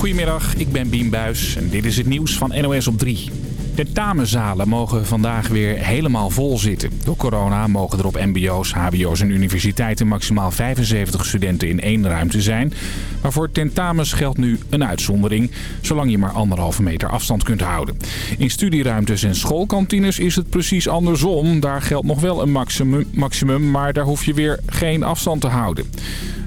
Goedemiddag, ik ben Bien Buis en dit is het nieuws van NOS op 3. Tentamenzalen mogen vandaag weer helemaal vol zitten. Door corona mogen er op mbo's, hbo's en universiteiten maximaal 75 studenten in één ruimte zijn. Maar voor tentamens geldt nu een uitzondering, zolang je maar anderhalve meter afstand kunt houden. In studieruimtes en schoolkantines is het precies andersom. Daar geldt nog wel een maximum, maximum maar daar hoef je weer geen afstand te houden.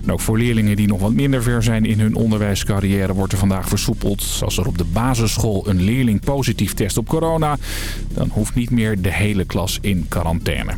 En ook voor leerlingen die nog wat minder ver zijn in hun onderwijscarrière wordt er vandaag versoepeld. Als er op de basisschool een leerling positief test op corona, dan hoeft niet meer de hele klas in quarantaine.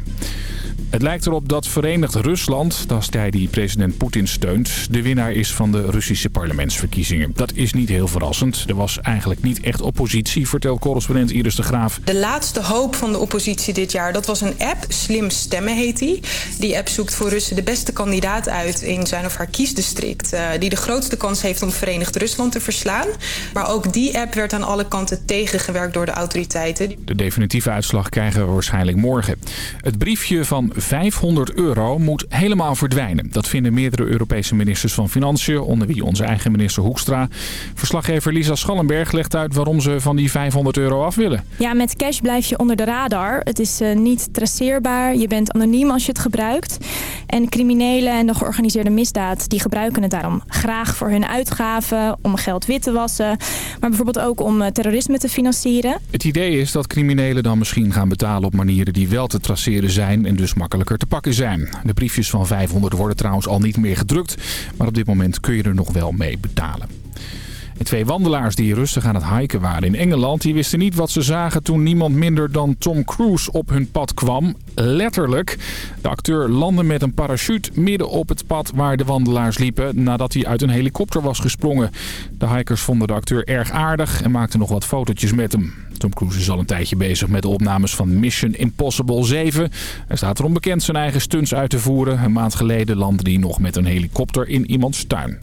Het lijkt erop dat Verenigd Rusland, dat is hij die president Poetin steunt, de winnaar is van de Russische parlementsverkiezingen. Dat is niet heel verrassend. Er was eigenlijk niet echt oppositie, vertelt correspondent Iris de Graaf. De laatste hoop van de oppositie dit jaar, dat was een app, Slim Stemmen heet die. Die app zoekt voor Russen de beste kandidaat uit in zijn of haar kiesdistrict. Uh, die de grootste kans heeft om Verenigd Rusland te verslaan. Maar ook die app werd aan alle kanten tegengewerkt door de autoriteiten. De definitieve uitslag krijgen we waarschijnlijk morgen. Het briefje van 500 euro moet helemaal verdwijnen. Dat vinden meerdere Europese ministers van Financiën, onder wie onze eigen minister Hoekstra. Verslaggever Lisa Schallenberg legt uit waarom ze van die 500 euro af willen. Ja, met cash blijf je onder de radar. Het is uh, niet traceerbaar, je bent anoniem als je het gebruikt. En criminelen en de georganiseerde misdaad die gebruiken het daarom graag voor hun uitgaven, om geld wit te wassen, maar bijvoorbeeld ook om uh, terrorisme te financieren. Het idee is dat criminelen dan misschien gaan betalen op manieren die wel te traceren zijn en dus makkelijker te pakken zijn. De briefjes van 500 worden trouwens al niet meer gedrukt, maar op dit moment kun je er nog wel mee betalen. En twee wandelaars die rustig aan het hiken waren in Engeland... die wisten niet wat ze zagen toen niemand minder dan Tom Cruise op hun pad kwam. Letterlijk. De acteur landde met een parachute midden op het pad waar de wandelaars liepen... nadat hij uit een helikopter was gesprongen. De hikers vonden de acteur erg aardig en maakten nog wat fotootjes met hem. Tom Cruise is al een tijdje bezig met de opnames van Mission Impossible 7. Hij staat erom bekend zijn eigen stunts uit te voeren. Een maand geleden landde hij nog met een helikopter in iemands tuin.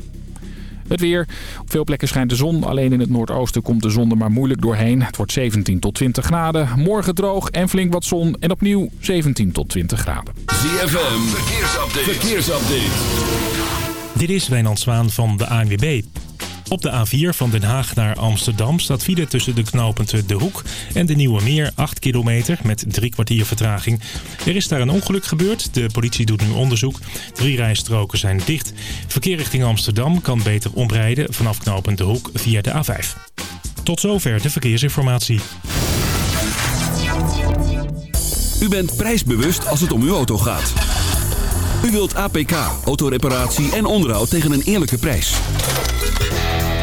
Het weer. Op veel plekken schijnt de zon. Alleen in het noordoosten komt de zon er maar moeilijk doorheen. Het wordt 17 tot 20 graden. Morgen droog en flink wat zon. En opnieuw 17 tot 20 graden. ZFM. Verkeersupdate. Verkeersupdate. Dit is Wijnand Zwaan van de ANWB. Op de A4 van Den Haag naar Amsterdam staat file tussen de knooppunten De Hoek en de Nieuwe Meer 8 kilometer met drie kwartier vertraging. Er is daar een ongeluk gebeurd. De politie doet nu onderzoek. Drie rijstroken zijn dicht. Verkeer richting Amsterdam kan beter omrijden vanaf knooppunt De Hoek via de A5. Tot zover de verkeersinformatie. U bent prijsbewust als het om uw auto gaat. U wilt APK, autoreparatie en onderhoud tegen een eerlijke prijs.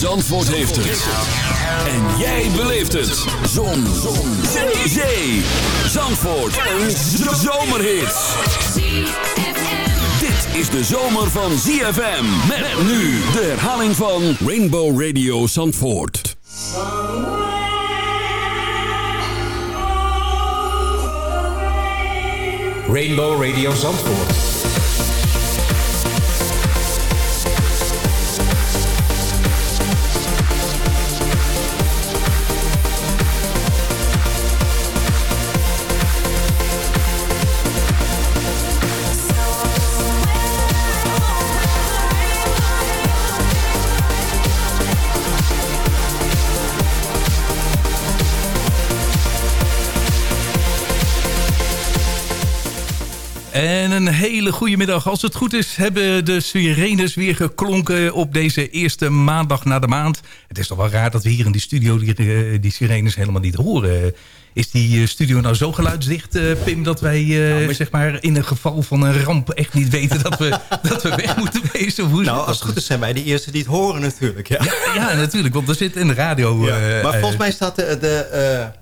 Zandvoort heeft het. En jij beleeft het. Zon. Zon. Zee. Zandvoort. Een zomerhit. Dit is de zomer van ZFM. Met nu de herhaling van Rainbow Radio Zandvoort. Rainbow Radio Zandvoort. En een hele goede middag. Als het goed is, hebben de sirenes weer geklonken op deze eerste maandag na de maand. Het is toch wel raar dat we hier in die studio die, eh, die sirenes helemaal niet horen. Is die eh, studio nou zo geluidsdicht, uh, Pim, dat wij nou, zeg maar in een geval van een ramp echt niet weten dat we, dat we weg moeten wezen? Hoe nou, als het goed is zijn wij de eerste die het horen natuurlijk. Ja, ja, ja natuurlijk, want we zitten in de radio. Ja, maar volgens mij staat de... de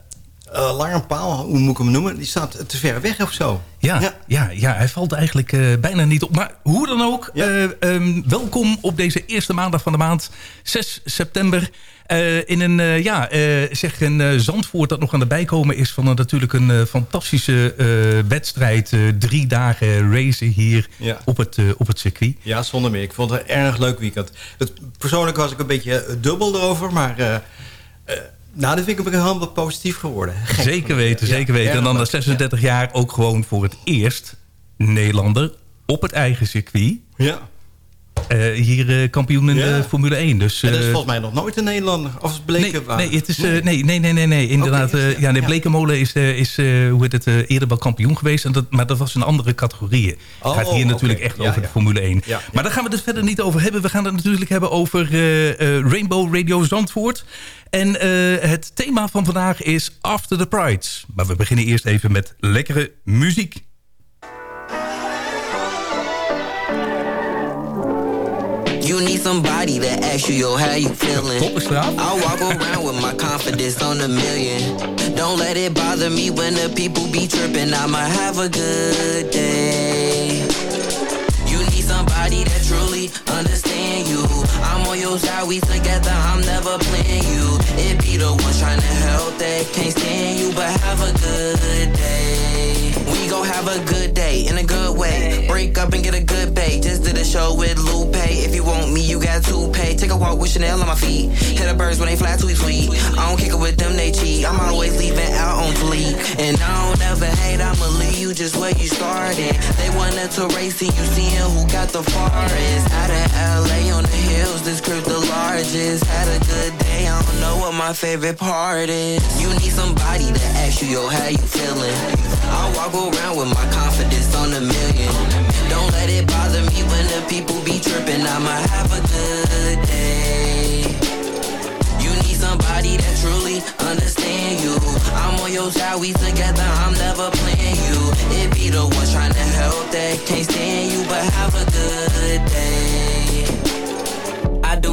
uh, hoe moet ik hem noemen? Die staat te ver weg of zo. Ja, ja. ja, ja hij valt eigenlijk uh, bijna niet op. Maar hoe dan ook, ja. uh, um, welkom op deze eerste maandag van de maand, 6 september. In een, ja, zeg een Zandvoort dat nog aan de bijkomen is... van een, natuurlijk een fantastische wedstrijd. drie dagen racen hier ja. op, het, op het circuit. Ja, zonder meer. Ik vond het een erg leuk weekend. Het, persoonlijk was ik een beetje dubbel erover, maar... Nou, dat vind ik helemaal positief geworden. Gek zeker weten, zeker weten. en dan na 36 jaar ook gewoon voor het eerst Nederlander op het eigen circuit. Ja. Uh, hier uh, kampioen in ja. de Formule 1. Dus, uh, dat is volgens mij nog nooit een Nederlander. Of bleken nee, nee, het is, nee. nee, nee, nee, nee. Inderdaad. Okay, ja, nee, Blekenmolen is, is hoe heet het, eerder wel kampioen geweest. En dat, maar dat was een andere categorieën. Het oh, gaat hier natuurlijk okay. echt over de Formule 1. Maar daar gaan we het verder niet over hebben. We gaan het natuurlijk hebben over Rainbow Radio Zandvoort. En het thema van vandaag is After the Prides. Maar we beginnen eerst even met lekkere muziek. Need somebody to ask you, yo, how you feeling? I walk around with my confidence on a million. Don't let it bother me when the people be tripping. I'ma have a good day. You need somebody that truly understand you. I'm on we together, I'm never playing you. It be the ones trying to help that can't stand you, but have a good day. We gon' have a good day in a good way. Break up and get a good pay. Just did a show with Lupe. If you want me, you got to pay. Take a walk with Chanel on my feet. Hit the birds when they fly too sweet. I don't kick it with them, they cheat. I'm always leaving out on fleek. And I don't ever hate, I'ma leave you just where you started. They wanted to race and you seeing who got the farthest. Out of LA on the hills, this crib the largest. Had a good day, I don't know what my favorite part is. You need somebody to ask you, yo, how you feeling? I walk around with my confidence on a million. Don't let it bother me when the people be tripping. I'ma have a good day. You need somebody that truly understand you. I'm on your side, we together, I'm never playing you. It be the ones trying to help that can't stand you, but have a good day.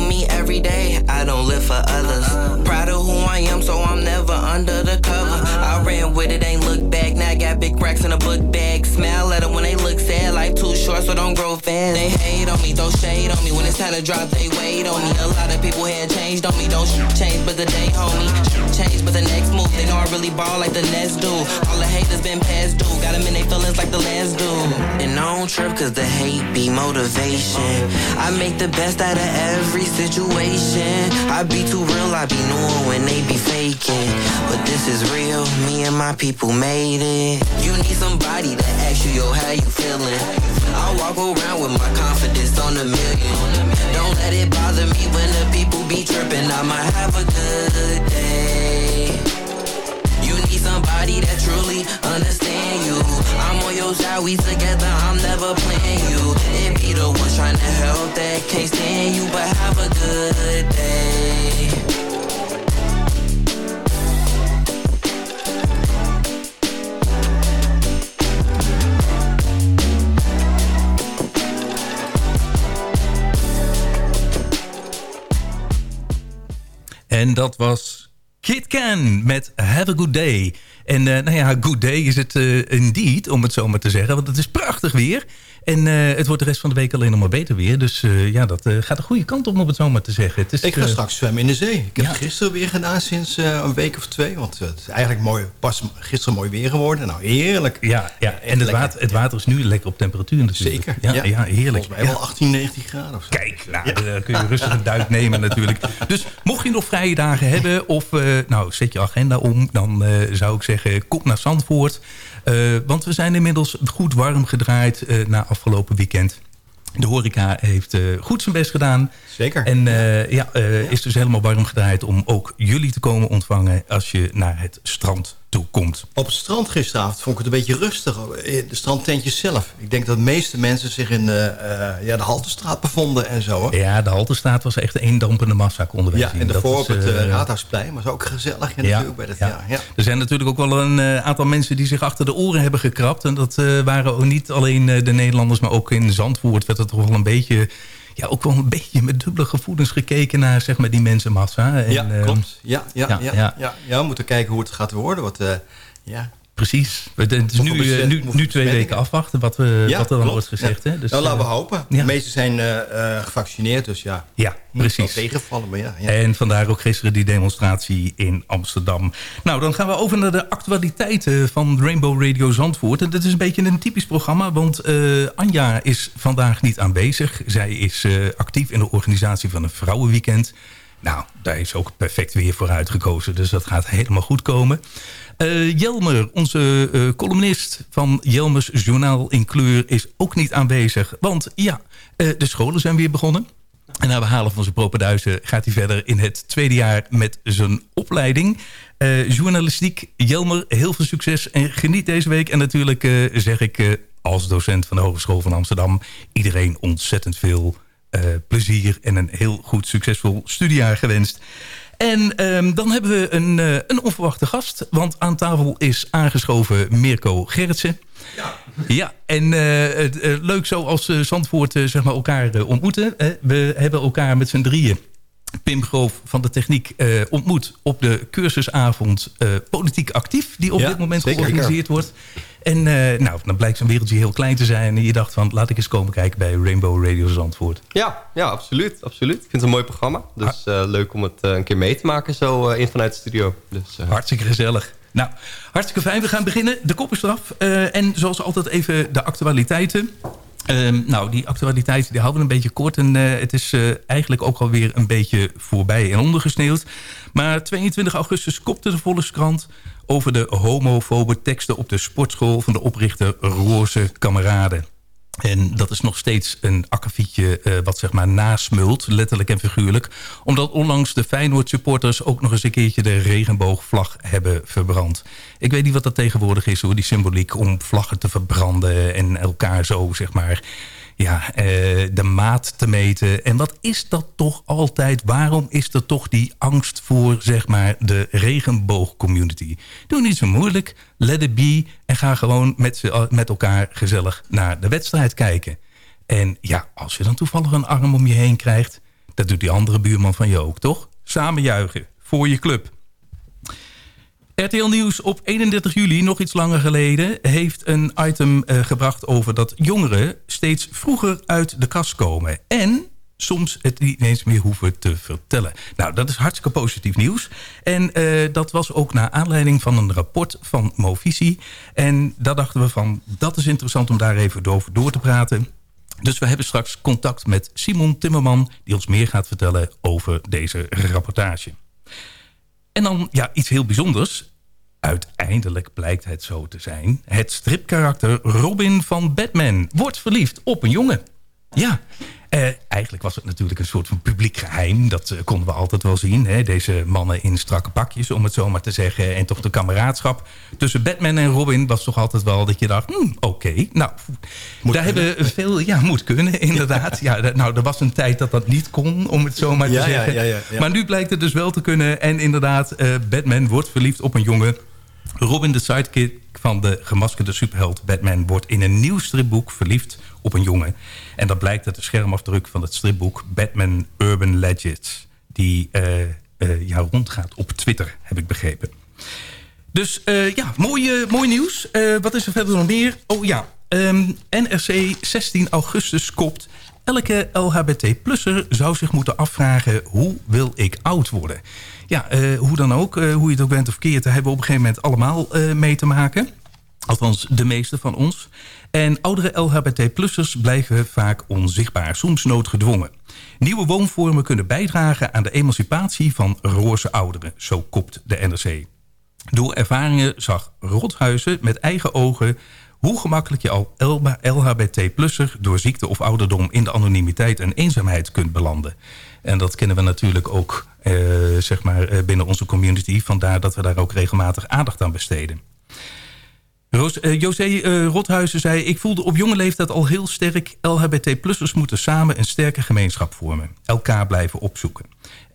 Me every day, I don't live for others. Proud of who I am, so I'm never under the cover. I ran with it, ain't look back, now I got big racks in a book bag. Smile at them when they look sad, life too short, so don't grow fast. They hate on me, throw shade on me, when it's time to drop, they wait on me. A lot of people had changed on me, don't change, but the day, homie. Change, but the next move, they know I really ball like the Nets do. All the haters been past due, got them in their feelings like the last do. And I trip, cause the hate be motivation. I make the best out of every situation. I be too real, I be knowing when they be faking. But this is real, me and my people made it. You need somebody to ask you, yo, how you feeling? I walk around with my confidence on a million. Don't let it bother me when the people be tripping. I might have a good day. Need somebody that truly understand you. I'm on your side, we together, I'm never playing you. It be the ones trying to help that can't stand you, but have a good day. En dat was Kid Can met Have a Good Day. En uh, nou ja, good day is het uh, indeed, om het zo maar te zeggen. Want het is prachtig weer. En uh, het wordt de rest van de week alleen nog maar beter weer. Dus uh, ja, dat uh, gaat de goede kant op, om het zo maar te zeggen. Het is, ik ga straks zwemmen in de zee. Ik heb ja. het gisteren weer gedaan sinds een week of twee. Want het is eigenlijk mooi, pas gisteren mooi weer geworden. Nou, heerlijk. Ja, ja. en het water, het water is nu lekker op temperatuur natuurlijk. Zeker. Ja, ja. heerlijk. Volgens mij wel 18, 19 graden of zo. Kijk, nou, dan kun je rustig een duik nemen natuurlijk. Dus mocht je nog vrije dagen hebben... of nou, zet je agenda om... dan zou ik zeggen, kom naar Zandvoort... Uh, want we zijn inmiddels goed warm gedraaid uh, na afgelopen weekend. De horeca heeft uh, goed zijn best gedaan. Zeker. En ja, ja, is dus helemaal warm gedraaid om ook jullie te komen ontvangen... als je naar het strand toe komt. Op het strand gisteravond vond ik het een beetje rustig. De strandtentjes zelf. Ik denk dat de meeste mensen zich in de, uh, ja, de Haltestraat bevonden en zo. Hè? Ja, de Haltestraat was echt een dampende massa, konden ja, zien. en daarvoor op het uh, Raadhuisplein was ook gezellig. Ja, natuurlijk bij dat, ja. Ja, Er zijn natuurlijk ook wel een uh, aantal mensen die zich achter de oren hebben gekrapt. En dat waren ook niet alleen de Nederlanders, maar ook in Zandvoort werd het toch wel een beetje ja, ook wel een beetje met dubbele gevoelens gekeken naar zeg maar, die mensenmassa. En, ja, klopt. Ja, ja, ja, ja, ja. ja, we moeten kijken hoe het gaat worden. Wat, ja, Precies. Het is nu, uh, nu, nu twee weken afwachten wat, we, wat er dan wordt gezegd. Hè? Dus, nou, laten we eh, hopen. De meesten zijn uh, gevaccineerd, dus ja. Ja, precies. tegenvallen, maar ja, En vandaar ook gisteren die demonstratie in Amsterdam. Nou, dan gaan we over naar de actualiteiten van Rainbow Radio Zandvoort. En dat is een beetje een typisch programma, want Anja is vandaag niet aanwezig. Zij is actief in de organisatie van een vrouwenweekend. Nou, daar is ook perfect weer voor uitgekozen, dus dat gaat helemaal goed komen. Uh, Jelmer, onze uh, columnist van Jelmers Journaal in Kleur... is ook niet aanwezig, want ja, uh, de scholen zijn weer begonnen. En na behalen van zijn propenduizen gaat hij verder in het tweede jaar met zijn opleiding. journalistiek, Jelmer, heel veel succes en geniet deze week. En natuurlijk zeg ik als docent van de Hogeschool van Amsterdam... iedereen ontzettend veel plezier en een heel goed succesvol studiejaar gewenst. En um, dan hebben we een, uh, een onverwachte gast. Want aan tafel is aangeschoven Mirko Gerritsen. Ja. Ja, en uh, uh, leuk zo als Zandvoort zeg maar elkaar ontmoeten. we hebben elkaar met z'n drieën Pim Groof van de Techniek uh, ontmoet op de cursusavond uh, Politiek Actief... die op dit moment georganiseerd wordt. En uh, nou, dan blijkt zo'n wereldje heel klein te zijn. En je dacht van, laat ik eens komen kijken bij Rainbow Radio Zandvoort. Ja, ja absoluut, absoluut. Ik vind het een mooi programma. Dus leuk om het een keer mee te maken zo in vanuit de studio. Dus, Hartstikke gezellig. Nou, hartstikke fijn. We gaan beginnen. De kop is eraf. en zoals altijd even de actualiteiten. Um, nou, die actualiteiten die houden we een beetje kort. En uh, het is uh, eigenlijk ook alweer een beetje voorbij en ondergesneeuwd. Maar 22 augustus kopte de Volkskrant over de homofobe teksten op de sportschool van de oprichter Roze Kameraden. En dat is nog steeds een akkefietje uh, wat zeg maar nasmult, letterlijk en figuurlijk. Omdat onlangs de Feyenoord supporters ook nog eens een keertje de regenboogvlag hebben verbrand. Ik weet niet wat dat tegenwoordig is hoor, die symboliek om vlaggen te verbranden en elkaar zo zeg maar ja, uh, de maat te meten. En wat is dat toch altijd? Waarom is er toch die angst voor zeg maar, de regenboogcommunity? Doe niet zo moeilijk, let it be... en ga gewoon met, met elkaar gezellig naar de wedstrijd kijken. En ja, als je dan toevallig een arm om je heen krijgt... dat doet die andere buurman van je ook, toch? Samen juichen, voor je club. RTL Nieuws op 31 juli, nog iets langer geleden... heeft een item uh, gebracht over dat jongeren steeds vroeger uit de kast komen. En soms het niet eens meer hoeven te vertellen. Nou, dat is hartstikke positief nieuws. En uh, dat was ook naar aanleiding van een rapport van Movisie. En daar dachten we van, dat is interessant om daar even over door te praten... Dus we hebben straks contact met Simon Timmerman... die ons meer gaat vertellen over deze rapportage. En dan ja, iets heel bijzonders. Uiteindelijk blijkt het zo te zijn. Het stripkarakter Robin van Batman wordt verliefd op een jongen. Ja, eh, eigenlijk was het natuurlijk een soort van publiek geheim. Dat uh, konden we altijd wel zien. Hè? Deze mannen in strakke pakjes, om het zo maar te zeggen. En toch de kameraadschap tussen Batman en Robin was toch altijd wel dat je dacht... Hmm, oké, nou, moet daar hebben we veel... Ja, moet kunnen, inderdaad. ja, nou, er was een tijd dat dat niet kon, om het zo maar te ja, zeggen. Ja, ja, maar nu blijkt het dus wel te kunnen. En inderdaad, uh, Batman wordt verliefd op een jongen... Robin, de sidekick van de gemaskerde superheld Batman... wordt in een nieuw stripboek verliefd op een jongen. En dat blijkt uit de schermafdruk van het stripboek Batman Urban Legends... die uh, ja, rondgaat op Twitter, heb ik begrepen. Dus uh, ja, mooi, mooi nieuws. wat is er verder nog meer? Oh ja, um, NRC 16 augustus kopt... Elke LHBT-plusser zou zich moeten afvragen... hoe wil ik oud worden? Ja, uh, hoe dan ook, uh, hoe je het ook bent of daar hebben we op een gegeven moment allemaal uh, mee te maken. Althans, de meeste van ons. En oudere LHBT-plussers blijven vaak onzichtbaar, soms noodgedwongen. Nieuwe woonvormen kunnen bijdragen aan de emancipatie van roze ouderen, zo kopt de NRC. Door ervaringen zag Rothuizen met eigen ogen hoe gemakkelijk je al LHBT-plusser door ziekte of ouderdom in de anonimiteit en eenzaamheid kunt belanden. En dat kennen we natuurlijk ook eh, zeg maar, eh, binnen onze community. Vandaar dat we daar ook regelmatig aandacht aan besteden. Roos, uh, José uh, Rothuizen zei... ik voelde op jonge leeftijd al heel sterk... LHBT-plussers moeten samen een sterke gemeenschap vormen. Elkaar blijven opzoeken.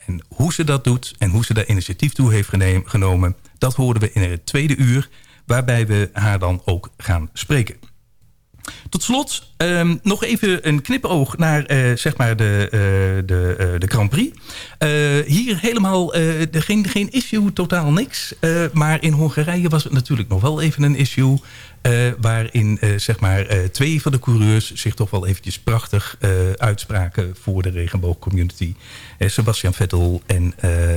En hoe ze dat doet en hoe ze daar initiatief toe heeft genomen... dat hoorden we in het tweede uur... waarbij we haar dan ook gaan spreken. Tot slot ehm, nog even een knipoog naar zeg maar de, de, de Grand Prix. hier helemaal geen, geen issue, totaal niks. maar in Hongarije was het natuurlijk nog wel even een issue... waarin zeg maar, twee van de coureurs zich toch wel eventjes prachtig uitspraken voor de regenboogcommunity. Sebastian Vettel en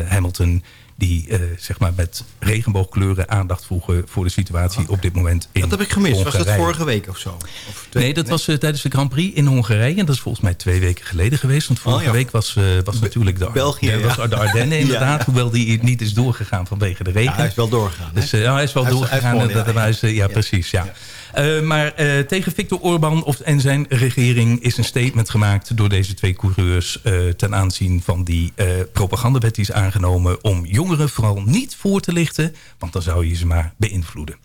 Hamilton die uh, zeg maar met regenboogkleuren aandacht vroegen voor de situatie op dit moment in Dat heb ik gemist. Hongarije. Was dat vorige week of zo? Of twee, nee, dat was uh, tijdens de Grand Prix in Hongarije. En dat is volgens mij twee weken geleden geweest. Want vorige oh, ja. week was, uh, was natuurlijk de, België, ja, was de Ardennen inderdaad. ja. Hoewel die niet is doorgegaan vanwege de regen. hij is wel doorgegaan. Dus, ja, hij is wel hij doorgegaan. Hij is, hij is, ja, ja, precies. Ja. Uh, maar uh, tegen Viktor Orban of, en zijn regering is een statement gemaakt... door deze twee coureurs uh, ten aanzien van die propagandawet die is aangenomen... om jongeren vooral niet voor te lichten, want dan zou je ze maar beïnvloeden.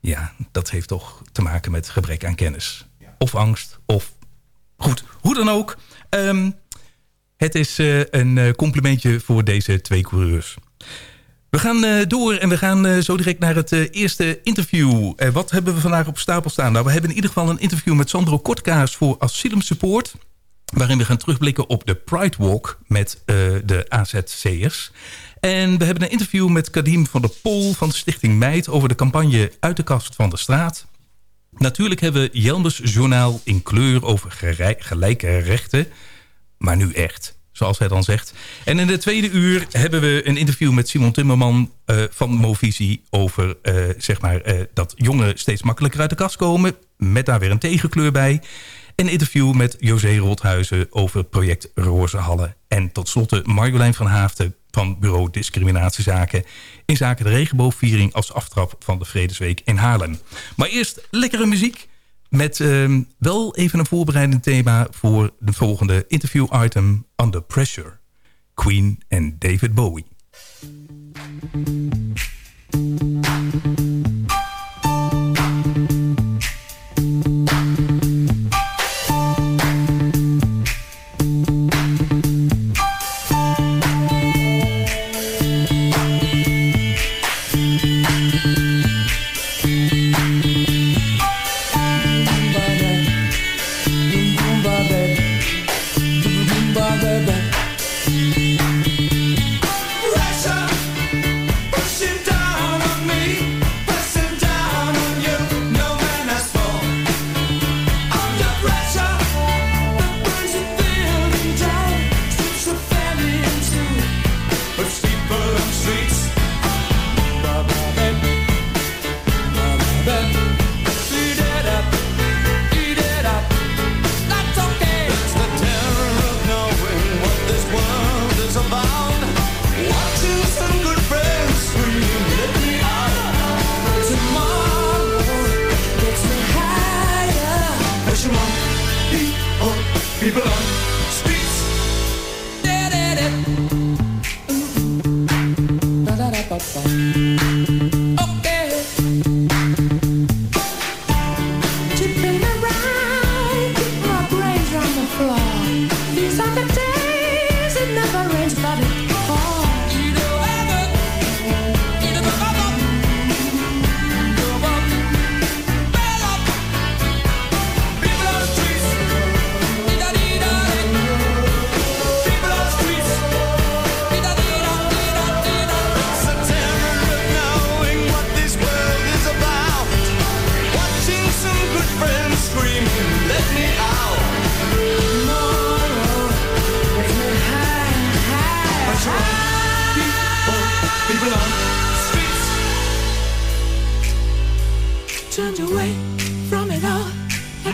Ja, dat heeft toch te maken met gebrek aan kennis. Of angst, of... Goed, hoe dan ook. Um, het is een complimentje voor deze twee coureurs. We gaan uh, door en we gaan uh, zo direct naar het uh, eerste interview. wat hebben we vandaag op stapel staan? Nou, we hebben in ieder geval een interview met Sandro Kortkaas voor Asylum Support. Waarin we gaan terugblikken op de Pride Walk met de AZC'ers. En we hebben een interview met Kadim van der Pol van de Stichting Meid... over de campagne Uit de Kast van de Straat. Natuurlijk hebben we Jelmers journaal in kleur over gelijke rechten. Maar nu echt zoals hij dan zegt. En in de tweede uur hebben we een interview met Simon Timmerman uh, van Movisie... over uh, zeg maar, uh, dat jongeren steeds makkelijker uit de kast komen... met daar weer een tegenkleur bij. Een interview met José Rothuizen over project Rozenhallen. En tot slot Marjolein van Haafden van Bureau Discriminatiezaken... in zaken de regenboogviering als aftrap van de Vredesweek in Haarlem. Maar eerst lekkere muziek... Met uh, wel even een voorbereidend thema voor de volgende interview-item... Under Pressure, Queen en David Bowie.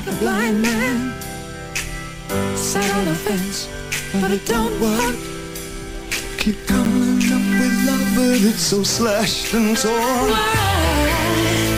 the blind man. Sat on a fence, but it don't work. Keep coming up with love, but it's so slashed and torn. Why?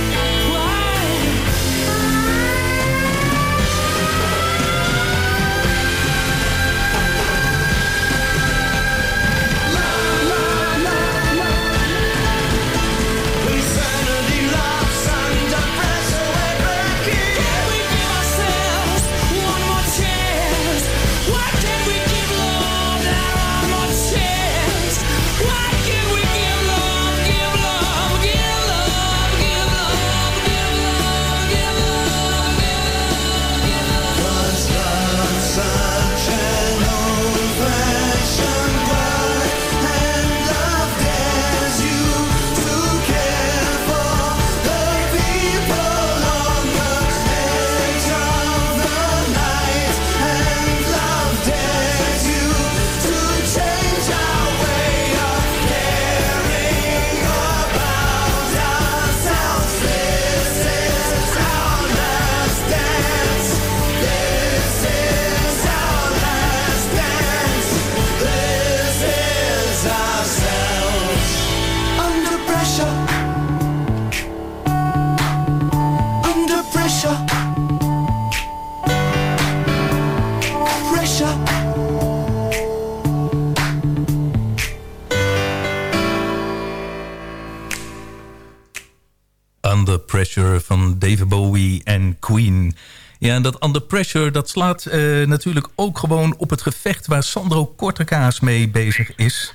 Van David Bowie en Queen. Ja, en dat Under Pressure, dat slaat uh, natuurlijk ook gewoon op het gevecht... waar Sandro Kortekaas mee bezig is.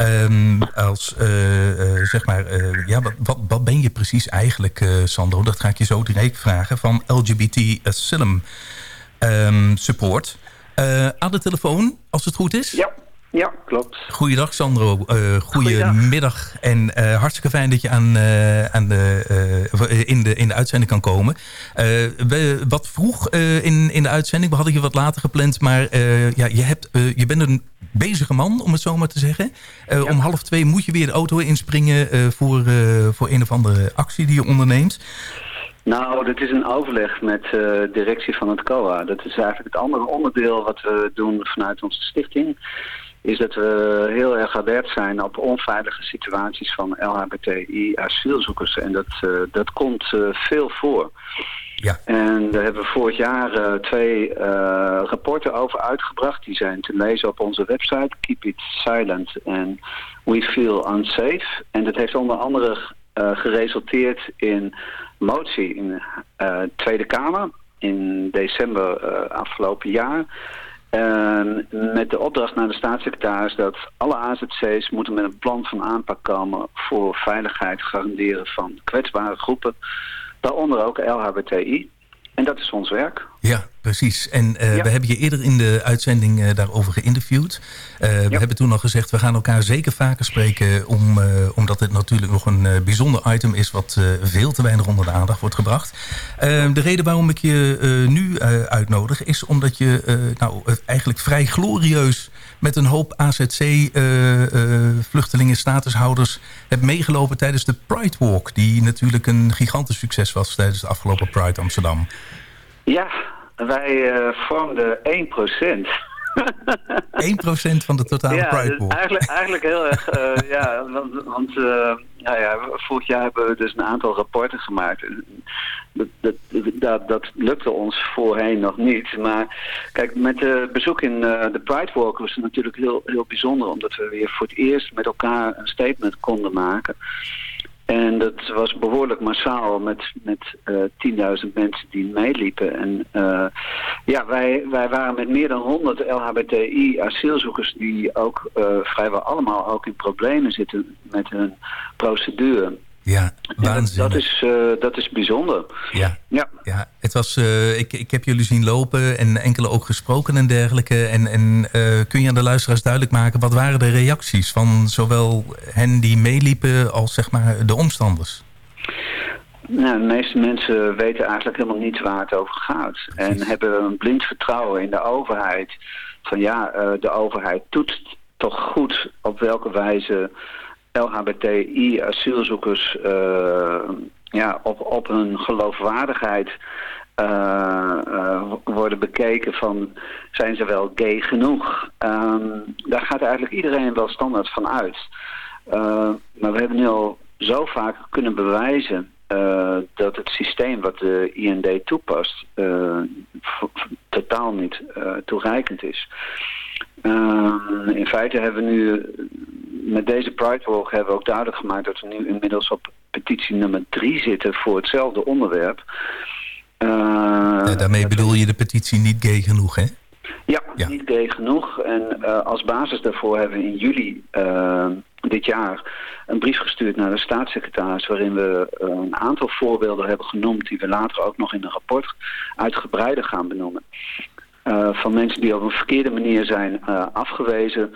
Um, als, uh, uh, zeg maar, ja, wat, ben je precies eigenlijk, Sandro? Dat ga ik je zo direct vragen. Van LGBT Asylum um, Support. aan de telefoon, als het goed is? Ja. Ja, klopt. Goeiedag Sandro, uh, goedemiddag. En uh, hartstikke fijn dat je aan, uh, aan de, in, de, in de uitzending kan komen. We, wat vroeg in, in de uitzending, we hadden je wat later gepland... maar ja, je, hebt, je bent een bezige man, om het zo maar te zeggen. Ja. Om half twee moet je weer de auto inspringen voor, voor een of andere actie die je onderneemt. Nou, dat is een overleg met de directie van het COA. Dat is eigenlijk het andere onderdeel wat we doen vanuit onze stichting is dat we heel erg alert zijn op onveilige situaties van LHBTI-asielzoekers. En dat, uh, dat komt uh, veel voor. Ja. En daar hebben we vorig jaar uh, twee rapporten over uitgebracht. Die zijn te lezen op onze website, Keep It Silent en We Feel Unsafe. En dat heeft onder andere geresulteerd in motie in de Tweede Kamer in december afgelopen jaar... En met de opdracht naar de staatssecretaris dat alle AZC's moeten met een plan van aanpak komen voor veiligheid garanderen van kwetsbare groepen, daaronder ook LHBTI. En dat is ons werk. Ja, precies. En uh, we hebben je eerder in de uitzending uh, daarover geïnterviewd. Uh, ja. We hebben toen al gezegd, we gaan elkaar zeker vaker spreken... Om, omdat het natuurlijk nog een bijzonder item is... wat veel te weinig onder de aandacht wordt gebracht. de reden waarom ik je nu uitnodig is omdat je nou, eigenlijk vrij glorieus... met een hoop AZC-vluchtelingen, statushouders... hebt meegelopen tijdens de Pride Walk... die natuurlijk een gigantisch succes was tijdens de afgelopen Pride Amsterdam. Ja, wij vormden 1 procent. 1% van de totale ja, Pride Pool. Eigenlijk, eigenlijk heel erg, uh, ja, want, want uh, nou ja, vorig jaar hebben we dus een aantal rapporten gemaakt. Dat, dat, dat, dat lukte ons voorheen nog niet. Maar kijk, met de bezoek in uh, de Pride Walk was het natuurlijk heel, heel bijzonder... omdat we weer voor het eerst met elkaar een statement konden maken... En dat was behoorlijk massaal met, met uh, 10.000 mensen die meeliepen. En uh, ja, wij, wij waren met meer dan 100 LHBTI-asielzoekers die ook uh, vrijwel allemaal ook in problemen zitten met hun procedure. Ja, waanzinnig. Dat is, uh, dat is bijzonder. Ja, ja. ja het was, uh, ik, ik heb jullie zien lopen en enkele ook gesproken en dergelijke. En, en uh, kun je aan de luisteraars duidelijk maken... wat waren de reacties van zowel hen die meeliepen als zeg maar, de omstanders? Nou, de meeste mensen weten eigenlijk helemaal niet waar het over gaat. En hebben een blind vertrouwen in de overheid. Van ja, de overheid doet toch goed op welke wijze LHBTI-asielzoekers uh, ja, op, op hun geloofwaardigheid uh, uh, worden bekeken van zijn ze wel gay genoeg. Um, daar gaat eigenlijk iedereen wel standaard van uit. maar we hebben nu al zo vaak kunnen bewijzen dat het systeem wat de IND toepast totaal niet toereikend is. Ehm, in feite hebben we nu met deze Pride Walk hebben we ook duidelijk gemaakt dat we nu inmiddels op petitie nummer drie zitten voor hetzelfde onderwerp. Uh, ja, daarmee bedoel je de petitie niet gay genoeg, hè? Ja, ja. niet gay genoeg. En uh, als basis daarvoor hebben we in juli uh, dit jaar een brief gestuurd naar de staatssecretaris... waarin we een aantal voorbeelden hebben genoemd... die we later ook nog in een rapport uitgebreider gaan benoemen. Van mensen die op een verkeerde manier zijn afgewezen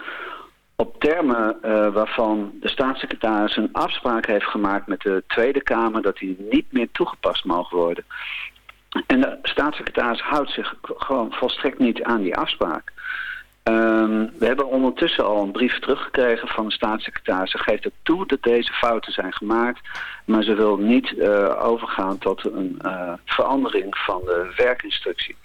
op termen uh, waarvan de staatssecretaris een afspraak heeft gemaakt met de Tweede Kamer dat die niet meer toegepast mogen worden. En de staatssecretaris houdt zich gewoon volstrekt niet aan die afspraak. Um, we hebben ondertussen al een brief teruggekregen van de staatssecretaris. Ze geeft het toe dat deze fouten zijn gemaakt, maar ze wil niet overgaan tot een verandering van de werkinstructie.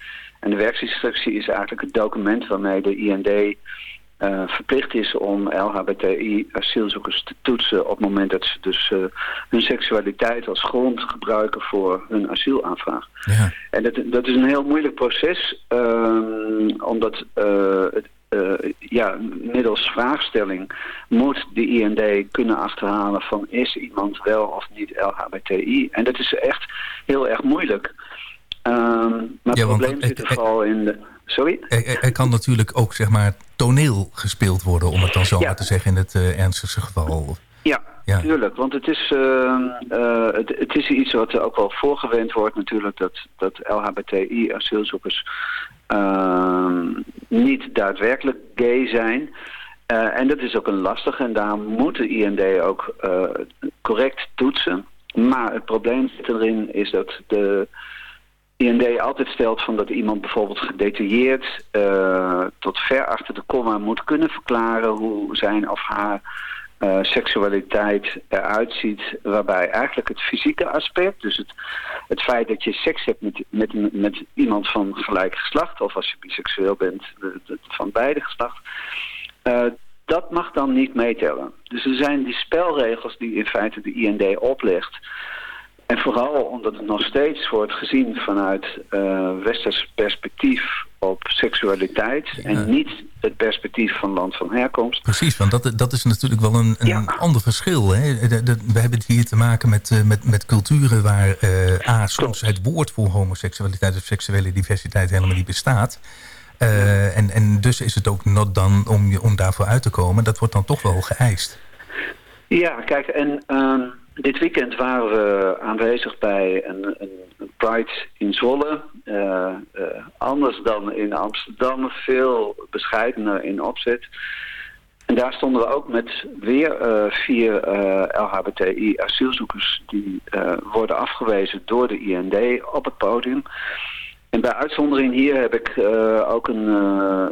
En de werkinstructie is eigenlijk het document waarmee de IND uh, verplicht is om LHBTI-asielzoekers te toetsen... op het moment dat ze dus uh, hun seksualiteit als grond gebruiken voor hun asielaanvraag. Ja. En dat, dat is een heel moeilijk proces, uh, omdat het uh, ja, middels vraagstelling moet de IND kunnen achterhalen van is iemand wel of niet LHBTI. En dat is echt heel erg moeilijk. Um, maar het probleem zit er vooral in de... Sorry? Er, er, kan natuurlijk ook zeg maar toneel gespeeld worden, om het dan zo ja. maar te zeggen in het uh, ernstigste geval. Ja, ja, tuurlijk. Want het is, uh, uh, het, het, is iets wat ook wel voorgewend wordt natuurlijk... dat, dat LHBTI-asielzoekers uh, niet daadwerkelijk gay zijn. Uh, en dat is ook een lastige en daar moet de IND ook correct toetsen. Maar het probleem zit erin is dat de IND altijd stelt van dat iemand bijvoorbeeld gedetailleerd uh, tot ver achter de komma moet kunnen verklaren hoe zijn of haar uh, seksualiteit eruit ziet, waarbij eigenlijk het fysieke aspect, dus het, het feit dat je seks hebt met, met, met iemand van gelijk geslacht, of als je biseksueel bent, van beide geslacht, uh, dat mag dan niet meetellen. Dus er zijn die spelregels die in feite de IND oplegt, en vooral omdat het nog steeds wordt gezien vanuit uh, westers perspectief op seksualiteit ja. en niet het perspectief van land van herkomst. Precies, want dat, dat is natuurlijk wel een, een ja. ander verschil. Hè? De, de, we hebben het hier te maken met, uh, met, met culturen waar uh, A, soms het woord voor homoseksualiteit of seksuele diversiteit helemaal niet bestaat. Uh, en, en dus is het ook not dan om, je, om daarvoor uit te komen. Dat wordt dan toch wel geëist. Ja, kijk, en... Uh, dit weekend waren we aanwezig bij een, een, Pride in Zwolle. Uh, uh, anders dan in Amsterdam, veel bescheidener in opzet. En daar stonden we ook met weer uh, vier LHBTI-asielzoekers... die worden afgewezen door de IND op het podium. En bij uitzondering hier heb ik ook een,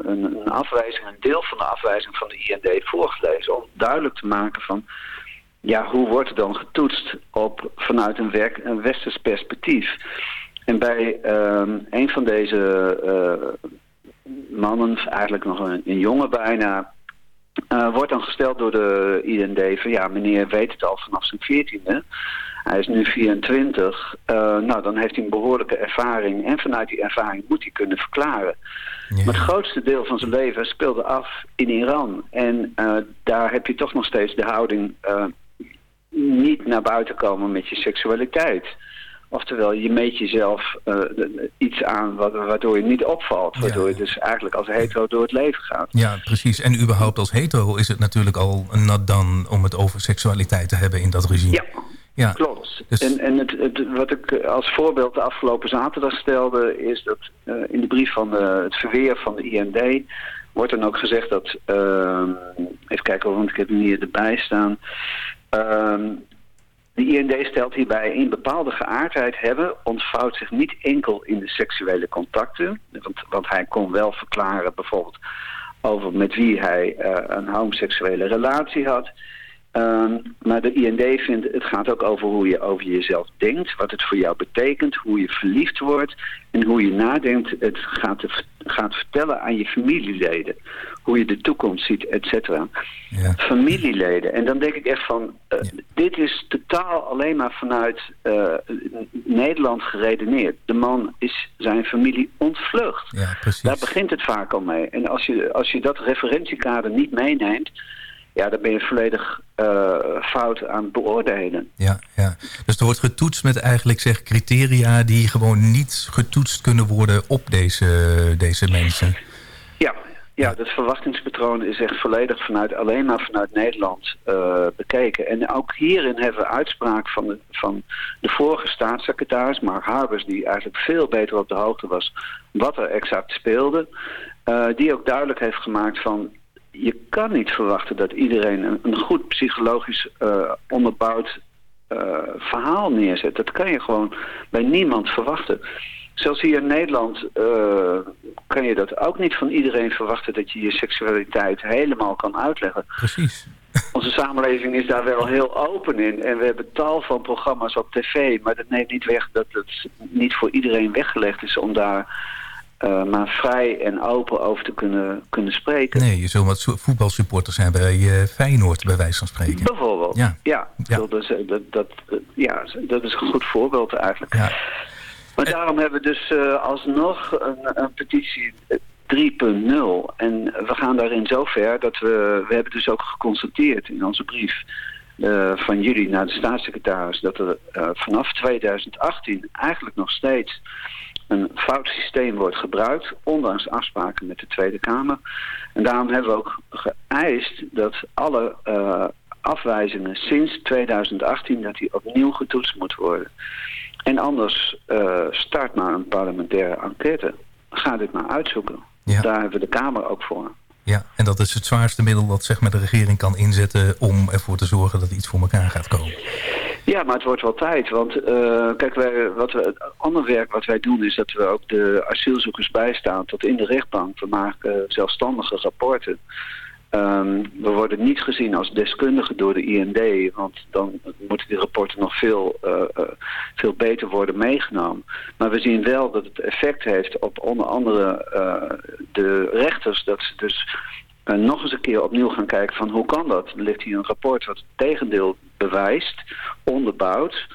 een afwijzing, een deel van de afwijzing van de IND voorgelezen... om duidelijk te maken van ja, hoe wordt er dan getoetst op, vanuit een, werk, een westers perspectief? En bij um, een van deze uh, mannen, eigenlijk nog een, een jongen bijna, uh, wordt dan gesteld door de IND van ja, meneer weet het al vanaf zijn veertiende. Hij is nu 24. Uh, nou, dan heeft hij een behoorlijke ervaring. En vanuit die ervaring moet hij kunnen verklaren. Ja. Maar het grootste deel van zijn leven speelde af in Iran. En uh, daar heb je toch nog steeds de houding... Niet naar buiten komen met je seksualiteit. Oftewel, je meet jezelf uh, iets aan waardoor je niet opvalt. Waardoor je dus eigenlijk als hetero door het leven gaat. Ja, precies. En überhaupt als hetero is het natuurlijk al nat dan om het over seksualiteit te hebben in dat regime. Ja. Ja, klopt. Dus... En, en het, het, wat ik als voorbeeld de afgelopen zaterdag stelde... is dat uh, in de brief van de, het verweer van de IND... wordt dan ook gezegd dat... Uh, even kijken, want ik heb hem hier erbij staan... Um, de IND stelt hierbij een bepaalde geaardheid hebben ontvouwt zich niet enkel in de seksuele contacten. Want, want hij kon wel verklaren bijvoorbeeld over met wie hij uh, een homoseksuele relatie had. Um, maar de IND vindt, het gaat ook over hoe je over jezelf denkt, wat het voor jou betekent, hoe je verliefd wordt en hoe je nadenkt. Het gaat, gaat vertellen aan je familieleden, hoe je de toekomst ziet, et cetera. Ja. Familieleden. En dan denk ik echt van, uh, ja. dit is totaal alleen maar vanuit uh, Nederland geredeneerd. De man is zijn familie ontvlucht. Ja. Daar begint het vaak al mee. En als je, als je dat referentiekader niet meeneemt ja, dan ben je volledig uh, fout aan het beoordelen. Ja, ja, dus er wordt getoetst met eigenlijk zeg criteria die gewoon niet getoetst kunnen worden op deze, deze mensen. Ja, ja, het verwachtingspatroon is echt volledig vanuit, alleen maar vanuit Nederland uh, bekeken. En ook hierin hebben we uitspraak van de, van de vorige staatssecretaris, Mark Harbers, die eigenlijk veel beter op de hoogte was wat er exact speelde. Uh, die ook duidelijk heeft gemaakt van je kan niet verwachten dat iedereen een, een goed psychologisch uh, onderbouwd uh, verhaal neerzet. Dat kan je gewoon bij niemand verwachten. Zelfs hier in Nederland uh, kan je dat ook niet van iedereen verwachten... dat je je seksualiteit helemaal kan uitleggen. Precies. Onze samenleving is daar wel heel open in. En we hebben tal van programma's op tv. Maar dat neemt niet weg dat het niet voor iedereen weggelegd is om daar uh, maar vrij en open over te kunnen, kunnen spreken. Nee, je zult wat voetbalsupporters zijn bij uh, Feyenoord, bij wijze van spreken. Bijvoorbeeld, ja. ja. ja. Dat, is, dat, dat, ja dat is een goed voorbeeld eigenlijk. Ja. Maar daarom hebben we dus alsnog een, een petitie 3.0. En we gaan daarin zover dat we... We hebben dus ook geconstateerd in onze brief... Van jullie naar de staatssecretaris... dat er vanaf 2018 eigenlijk nog steeds een fout systeem wordt gebruikt, ondanks afspraken met de Tweede Kamer. En daarom hebben we ook geëist dat alle uh, afwijzingen sinds 2018 dat die opnieuw getoetst moet worden. En anders uh, start maar een parlementaire enquête. Ga dit maar uitzoeken. Ja. Daar hebben we de Kamer ook voor. Ja, en dat is het zwaarste middel dat zeg maar, de regering kan inzetten... om ervoor te zorgen dat iets voor elkaar gaat komen. Ja, maar het wordt wel tijd. Want uh, kijk, wij, wat we, het andere werk wat wij doen is dat we ook de asielzoekers bijstaan tot in de rechtbank. We maken zelfstandige rapporten. Um, we worden niet gezien als deskundigen door de IND, want dan moeten die rapporten nog veel, uh, veel beter worden meegenomen. Maar we zien wel dat het effect heeft op onder andere de rechters, dat ze dus nog eens een keer opnieuw gaan kijken van hoe kan dat? Er ligt hier een rapport wat het tegendeel bewijst, onderbouwd.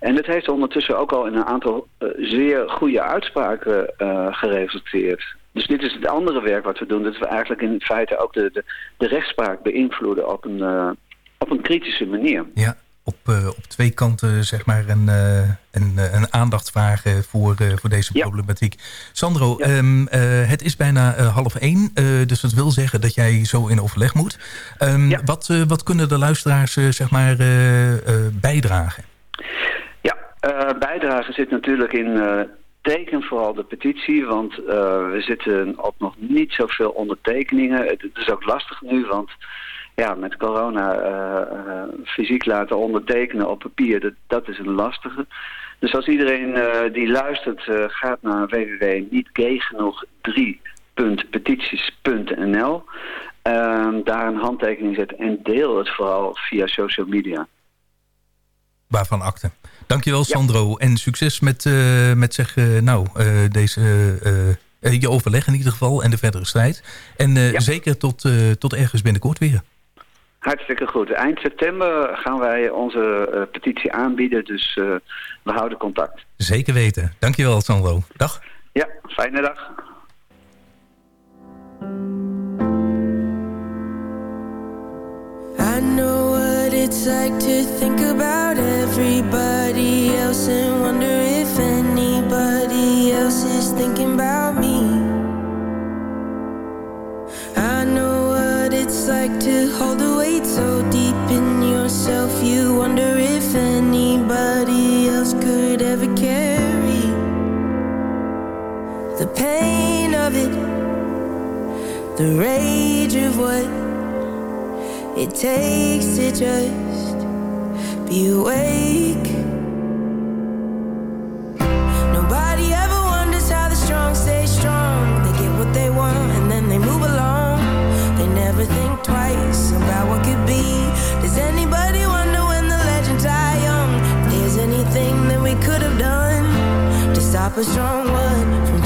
En het heeft ondertussen ook al in een aantal zeer goede uitspraken geresulteerd. Dus dit is het andere werk wat we doen. Dat we eigenlijk in feite ook de, de, de rechtspraak beïnvloeden op een, op een kritische manier. Ja, op, uh, op twee kanten zeg maar een, uh, een, een aandacht vragen voor, voor deze ja. problematiek. Sandro, ja. um, het is bijna half één. dus dat wil zeggen dat jij zo in overleg moet. Um, ja. wat, wat kunnen de luisteraars zeg maar bijdragen? Ja, bijdragen zit natuurlijk in teken vooral de petitie, want we zitten op nog niet zoveel ondertekeningen. Het, is ook lastig nu, want ja, met corona uh, uh, fysiek laten ondertekenen op papier, dat, dat is een lastige. Dus als iedereen die luistert gaat naar www.nietgegenoeg3.petities.nl ehm, daar een handtekening zet en deel het vooral via social media. Waarvan akte? Dankjewel Sandro. En succes met, met zeg, nou, uh, deze, je overleg in ieder geval en de verdere strijd. En ja. zeker tot, tot ergens binnenkort weer. Hartstikke goed. Eind september gaan wij onze petitie aanbieden. Dus we houden contact. Zeker weten. Dankjewel Sandro. Dag. Ja, fijne dag. I know what it's like to think about everybody else and wonder if anybody else is thinking about me. I know it's like to hold the weight so deep in yourself. You wonder if anybody else could ever carry the pain of it, the rage of what it takes to just be awake. Never think twice about what could be. Does anybody wonder when the legends die young? Anything that we could have done to stop a strong one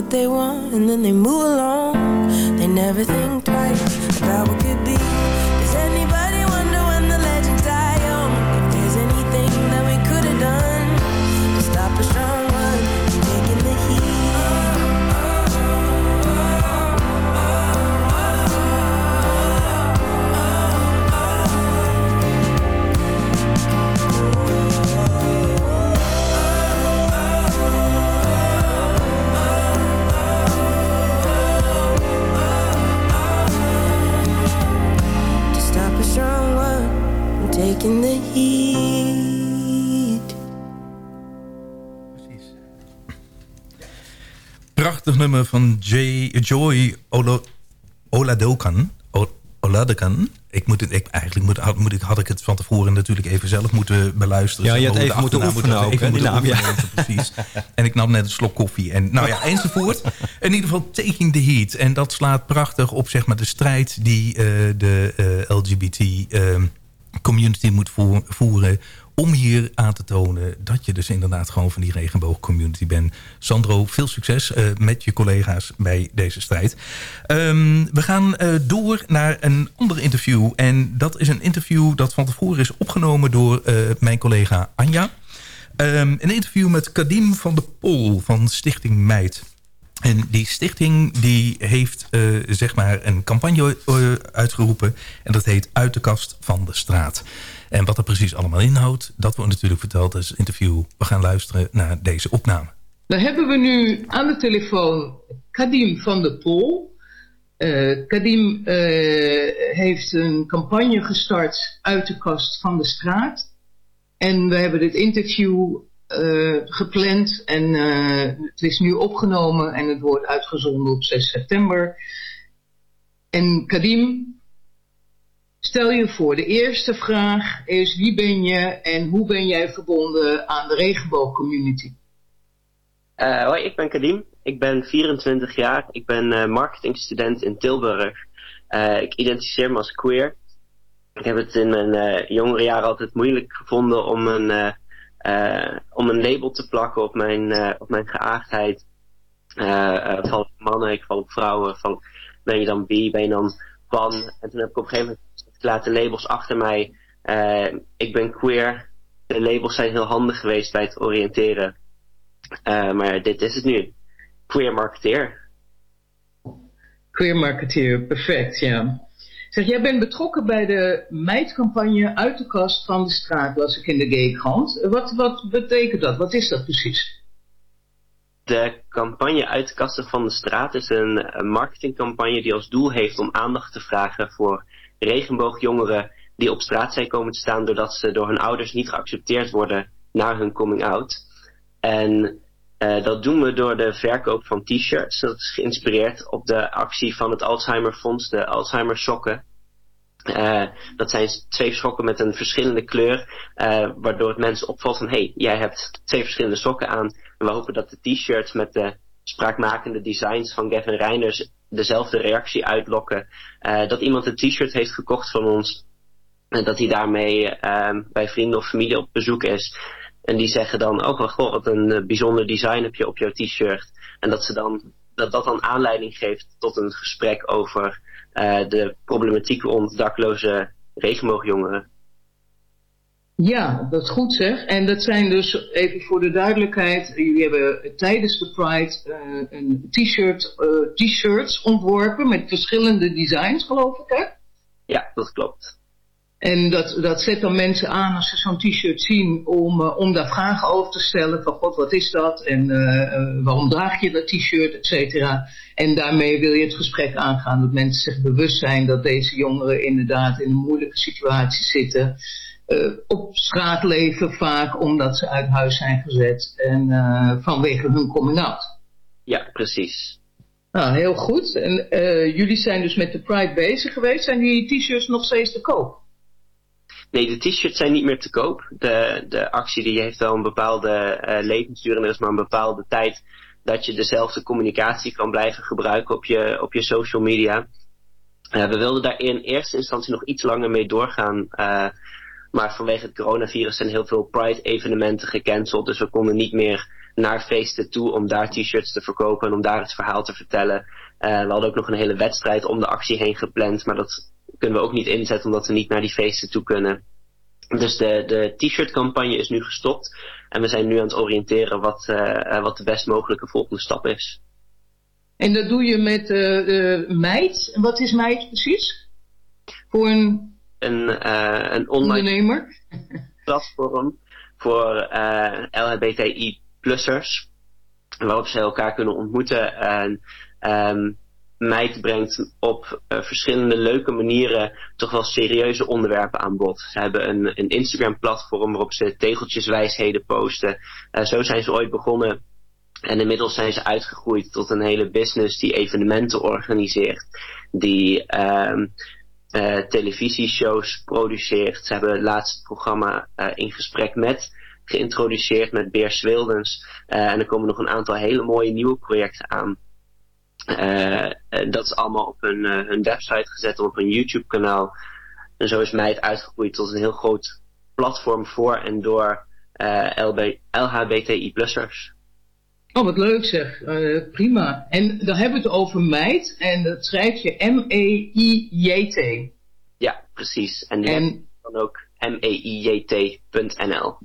what they want Prachtig nummer van Jay, Joy Olo, Oladokan. Oladokan. Ik moet het, ik, eigenlijk moet, had, moet ik, had ik het van tevoren natuurlijk even zelf moeten beluisteren. Ja, je had even de moeten oefenen moet- ook, even moeten naam, ja. Precies. En ik nam net een slok koffie. En, nou ja, enzovoort. In ieder geval Taking the Heat. En dat slaat prachtig op zeg maar, de strijd die eh, de eh, LGBT ehm, community moet voer- voeren om hier aan te tonen dat je dus inderdaad gewoon van die regenboogcommunity bent. Sandro, veel succes eh, met je collega's bij deze strijd. Ehm, we gaan eh, door naar een ander interview. En dat is een interview dat van tevoren is opgenomen door eh, mijn collega Anja. Ehm, een interview met Kadim van de Pol van Stichting Meid. En die stichting die heeft zeg maar een campagne uitgeroepen. En dat heet Uit de kast van de straat. En wat dat precies allemaal inhoudt, dat wordt natuurlijk verteld het interview. We gaan luisteren naar deze opname. Dan hebben we nu aan de telefoon Kadim van der Pol. Eh, Kadim eh, heeft een campagne gestart uit de kast van de straat. En we hebben dit interview eh, gepland en het is nu opgenomen en het wordt uitgezonden op 6 september. En Kadim, stel je voor, de eerste vraag is wie ben je en hoe ben jij verbonden aan de regenboogcommunity? Eh, hoi, ik ben Kadim. Ik ben 24 jaar. Ik ben eh, marketingstudent in Tilburg. Eh, ik identificeer me als queer. Ik heb het in mijn jongere jaren altijd moeilijk gevonden om een, om een label te plakken op mijn, op mijn geaardheid. Eh, val ik op mannen, ik val op vrouwen. Van, ben je dan bi, ben je dan pan? En toen heb ik op een gegeven moment ik laat de labels achter mij. Eh, ik ben queer. De labels zijn heel handig geweest bij het oriënteren. Eh, maar dit is het nu. Queer marketeer. Queer marketeer, perfect, ja. Zeg, jij bent betrokken bij de meidcampagne uit de kast van de straat, las ik in de gay krant. Wat, wat betekent dat? Wat is dat precies? De campagne Uit de kasten van de straat is een marketingcampagne die als doel heeft om aandacht te vragen voor regenboogjongeren die op straat zijn komen te staan doordat ze door hun ouders niet geaccepteerd worden na hun coming out. En eh, dat doen we door de verkoop van t-shirts. Dat is geïnspireerd op de actie van het Alzheimer Fonds, de Alzheimer sokken. Eh, dat zijn twee sokken met een verschillende kleur, eh, waardoor het mensen opvalt van, hey, jij hebt twee verschillende sokken aan. En we hopen dat de t-shirts met de spraakmakende designs van Gavin Reiners dezelfde reactie uitlokken. Eh, dat iemand een t-shirt heeft gekocht van ons en dat hij daarmee ehm, bij vrienden of familie op bezoek is. En die zeggen dan, oh goh, wat een eh, bijzonder design heb je op jouw t-shirt. En dat, ze dan, dat dat dan aanleiding geeft tot een gesprek over eh, de problematiek rond dakloze regenboogjongeren. Ja, dat is goed zeg. En dat zijn dus, even voor de duidelijkheid, jullie hebben tijdens de Pride eh, een t-shirt, eh, t-shirts ontworpen met verschillende designs, geloof ik hè? Ja, dat klopt. En dat, dat zet dan mensen aan als ze zo'n t-shirt zien om, eh, om daar vragen over te stellen. Van god, wat is dat? En eh, eh, waarom draag je dat t-shirt, et cetera. En daarmee wil je het gesprek aangaan. Dat mensen zich bewust zijn dat deze jongeren inderdaad in een moeilijke situatie zitten. Eh, op straat leven vaak omdat ze uit huis zijn gezet. En eh, vanwege hun coming out. Ja, precies. Nou, heel goed. En eh, jullie zijn dus met de Pride bezig geweest. Zijn die t-shirts nog steeds te koop? Nee, de t-shirts zijn niet meer te koop. De, de actie die heeft wel een bepaalde levensduur en er is maar een bepaalde tijd dat je dezelfde communicatie kan blijven gebruiken op je, op je social media. We wilden daar in eerste instantie nog iets langer mee doorgaan. Eh, maar vanwege het coronavirus zijn heel veel Pride-evenementen gecanceld. Dus we konden niet meer naar feesten toe om daar t-shirts te verkopen en om daar het verhaal te vertellen. we hadden ook nog een hele wedstrijd om de actie heen gepland, maar dat kunnen we ook niet inzetten omdat we niet naar die feesten toe kunnen. Dus de, de t-shirt campagne is nu gestopt en we zijn nu aan het oriënteren wat, wat de best mogelijke volgende stap is. En dat doe je met uh, Meid. Wat is Meid precies? Voor een, een, uh, een online platform voor uh, LHBTI-plussers. Waarop ze elkaar kunnen ontmoeten. En um, Meid brengt op verschillende leuke manieren toch wel serieuze onderwerpen aan bod. Ze hebben een, een Instagram-platform waarop ze tegeltjeswijsheden posten. zo zijn ze ooit begonnen en inmiddels zijn ze uitgegroeid tot een hele business die evenementen organiseert. Die uh, uh, televisieshows produceert. Ze hebben het laatste programma uh, in gesprek met geïntroduceerd met Beers Wildens. Uh, en er komen nog een aantal hele mooie nieuwe projecten aan. dat is allemaal op hun, hun website gezet op hun YouTube kanaal. En zo is het uitgegroeid tot een heel groot platform voor en door LHBTI-plussers. Oh, wat leuk zeg. Uh, prima. En dan hebben we het over meid. En dat schrijf je M-E-I-J-T. Ja, precies. En, en dan ook M-E-I-J-T.nl.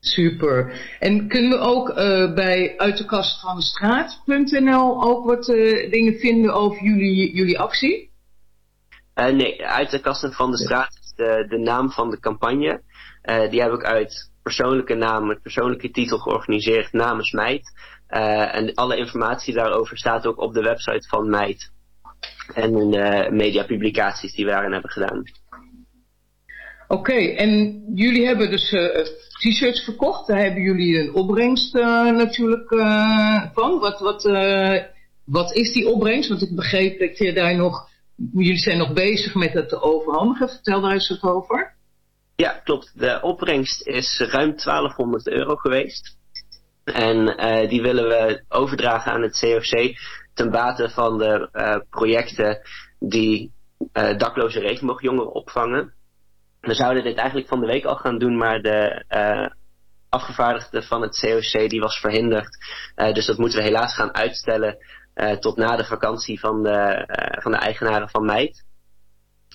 Super. En kunnen we ook uh, bij uit de kast van de straat.nl ook wat uh, dingen vinden over jullie, jullie actie? nee, uit de kasten van de straat is de, de naam van de campagne. die heb ik uit persoonlijke naam, met persoonlijke titel georganiseerd namens Meid. Uh, en alle informatie daarover staat ook op de website van Meid. En de mediapublicaties die we daarin hebben gedaan. Oké, en jullie hebben dus uh, t-shirts verkocht. Daar hebben jullie een opbrengst uh, natuurlijk van. Wat, wat, wat is die opbrengst? Want ik begreep dat je daar nog... Jullie zijn nog bezig met het overhandigen. Vertel daar eens wat over. Ja, klopt. De opbrengst is ruim 1200 euro geweest. En uh, die willen we overdragen aan het COC ten bate van de uh, projecten die uh, dakloze regenboogjongeren opvangen. We zouden dit eigenlijk van de week al gaan doen, maar de afgevaardigde van het COC die was verhinderd. dus dat moeten we helaas gaan uitstellen tot na de vakantie van de, van de eigenaren van Meid.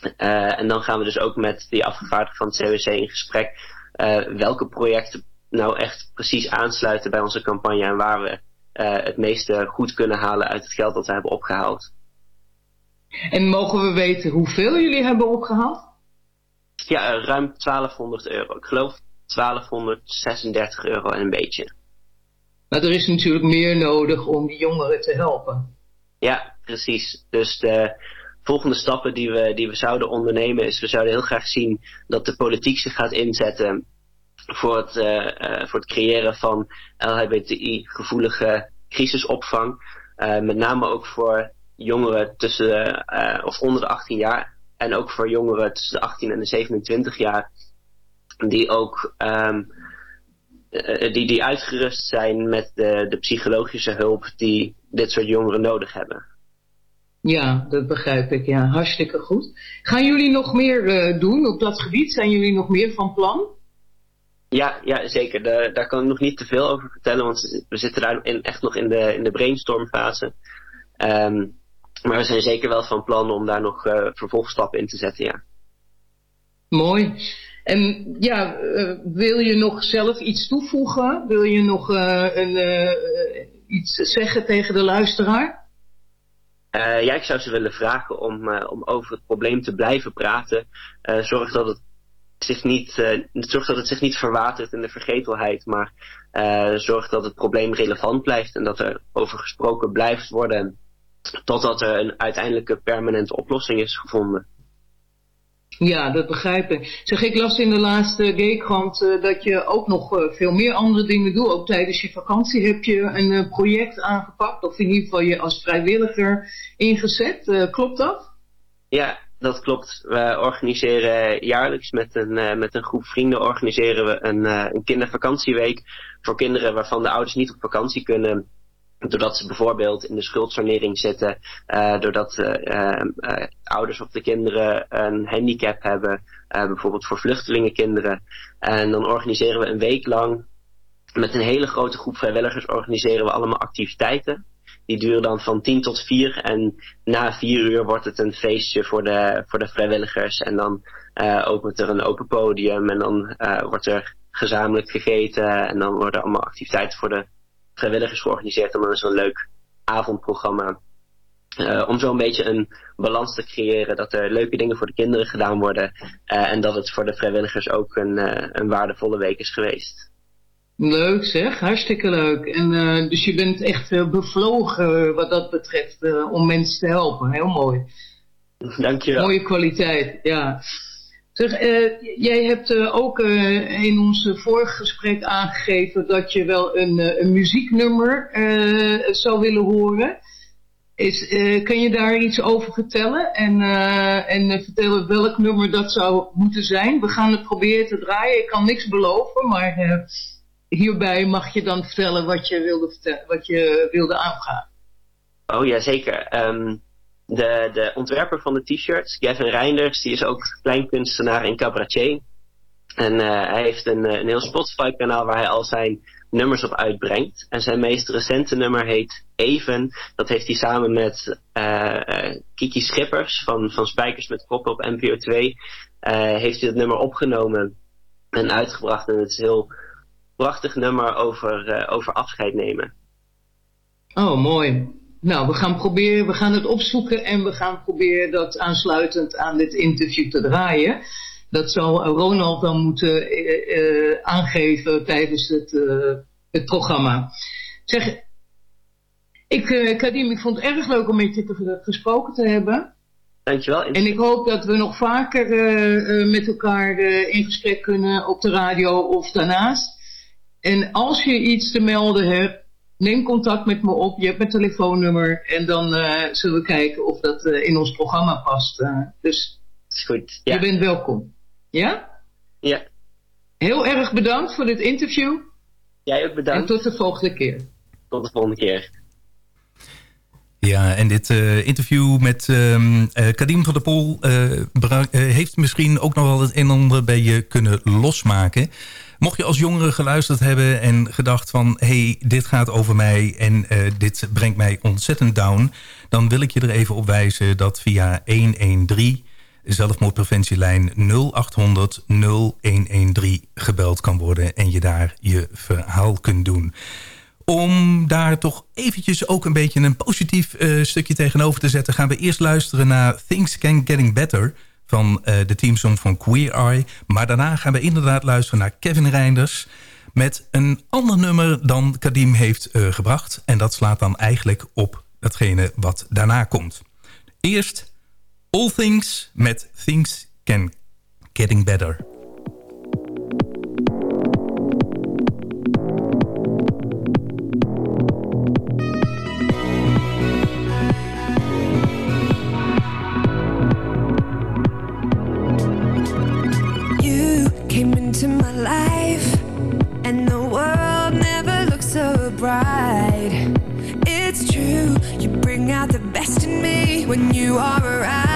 Uh, en dan gaan we dus ook met die afgevaardigden van het CWC in gesprek uh, welke projecten nou echt precies aansluiten bij onze campagne en waar we uh, het meeste goed kunnen halen uit het geld dat we hebben opgehaald. En mogen we weten hoeveel jullie hebben opgehaald? Ja, ruim 1200 euro. Ik geloof 1236 euro en een beetje. Maar er is natuurlijk meer nodig om die jongeren te helpen. Ja, precies. Dus de, volgende stappen die we, die we zouden ondernemen is, we zouden heel graag zien dat de politiek zich gaat inzetten voor het, uh, uh, voor het creëren van LHBTI-gevoelige crisisopvang. Uh, met name ook voor jongeren tussen, of onder de 18 jaar en ook voor jongeren tussen de 18 en de 27 jaar, die ook um, die, die uitgerust zijn met de, de psychologische hulp die dit soort jongeren nodig hebben. Ja, dat begrijp ik. Ja, hartstikke goed. Gaan jullie nog meer uh, doen op dat gebied? Zijn jullie nog meer van plan? Ja, ja zeker. Daar, daar kan ik nog niet te veel over vertellen, want we zitten daar in, echt nog in de, in de brainstormfase. Um, maar we zijn zeker wel van plan om daar nog uh, vervolgstappen in te zetten, ja. Mooi. En ja, uh, wil je nog zelf iets toevoegen? Wil je nog een, iets zeggen tegen de luisteraar? Uh, ja, ik zou ze willen vragen om, uh, om over het probleem te blijven praten. Uh, zorg dat het zich niet, zorg dat het zich niet verwatert in de vergetelheid, maar zorg dat het probleem relevant blijft en dat er over gesproken blijft worden totdat er een uiteindelijke permanente oplossing is gevonden. Ja, dat begrijp ik. Zeg, ik las in de laatste Gaykrant uh, dat je ook nog uh, veel meer andere dingen doet. Ook tijdens je vakantie heb je een uh, project aangepakt. Of in ieder geval je als vrijwilliger ingezet. klopt dat? Ja, dat klopt. We organiseren jaarlijks met een, met een groep vrienden organiseren we een, een kindervakantieweek. Voor kinderen waarvan de ouders niet op vakantie kunnen Doordat ze bijvoorbeeld in de schuldsanering zitten, uh, doordat uh, uh, ouders of de kinderen een handicap hebben, bijvoorbeeld voor vluchtelingenkinderen. En dan organiseren we een week lang met een hele grote groep vrijwilligers organiseren we allemaal activiteiten. Die duren dan van 10 tot 4 en na 4 uur wordt het een feestje voor de, voor de vrijwilligers. En dan opent er een open podium en dan wordt er gezamenlijk gegeten. En dan worden allemaal activiteiten voor de vrijwilligers georganiseerd. En dan is een leuk avondprogramma. Uh, om zo een beetje een balans te creëren dat er leuke dingen voor de kinderen gedaan worden. en dat het voor de vrijwilligers ook een, een waardevolle week is geweest. Leuk zeg, hartstikke leuk. En dus je bent echt bevlogen wat dat betreft om mensen te helpen. Heel mooi. Dankjewel. Mooie kwaliteit, ja. Zeg, jij hebt ook in ons vorige gesprek aangegeven dat je wel een, een muzieknummer zou willen horen. Is, kan je daar iets over vertellen? En, en vertellen welk nummer dat zou moeten zijn? We gaan het proberen te draaien. Ik kan niks beloven, maar hierbij mag je dan vertellen wat je wilde, wat je wilde aangaan. Oh ja, zeker. Um, de, ontwerper van de t-shirts, Gavin Reinders, die is ook kleinkunstenaar en cabaretier. En uh, hij heeft een, een heel Spotify-kanaal waar hij al zijn nummers op uitbrengt. En zijn meest recente nummer heet Even. Dat heeft hij samen met uh, Kiki Schippers van, van Spijkers met Koppen op NPO 2. heeft hij het nummer opgenomen en uitgebracht. En het is heel prachtig nummer over, uh, over afscheid nemen. Oh, mooi. Nou, we gaan proberen, we gaan het opzoeken en we gaan proberen dat aansluitend aan dit interview te draaien. Dat zal Ronald dan moeten uh, uh, aangeven tijdens het, het programma. Zeg, ik, Kadim, ik vond het erg leuk om met je te, gesproken te hebben. Dankjewel. En ik hoop dat we nog vaker met elkaar in gesprek kunnen op de radio of daarnaast. En als je iets te melden hebt, neem contact met me op. Je hebt mijn telefoonnummer. En dan uh, zullen we kijken of dat uh, in ons programma past. Uh, dus is goed. Ja. je bent welkom. Ja? Ja. Heel erg bedankt voor dit interview. Jij ook bedankt. En tot de volgende keer. Tot de volgende keer. Ja, en dit uh, interview met um, uh, Kadim van der Pol uh, heeft misschien ook nog wel het een en ander bij je kunnen losmaken. Mocht je als jongere geluisterd hebben en gedacht van... hey, dit gaat over mij en uh, dit brengt mij ontzettend down... dan wil ik je er even op wijzen dat via 113 zelfmoordpreventielijn 0800 0113 gebeld kan worden... en je daar je verhaal kunt doen. Om daar toch eventjes ook een beetje een positief uh, stukje tegenover te zetten... gaan we eerst luisteren naar Things Can Getting Better van uh, de teamsong van Queer Eye. Maar daarna gaan we inderdaad luisteren naar Kevin Reinders... met een ander nummer dan Kadim heeft uh, gebracht. En dat slaat dan eigenlijk op datgene wat daarna komt. Eerst All Things met Things Can Getting Better. Bright it's true you bring out the best in me when you are around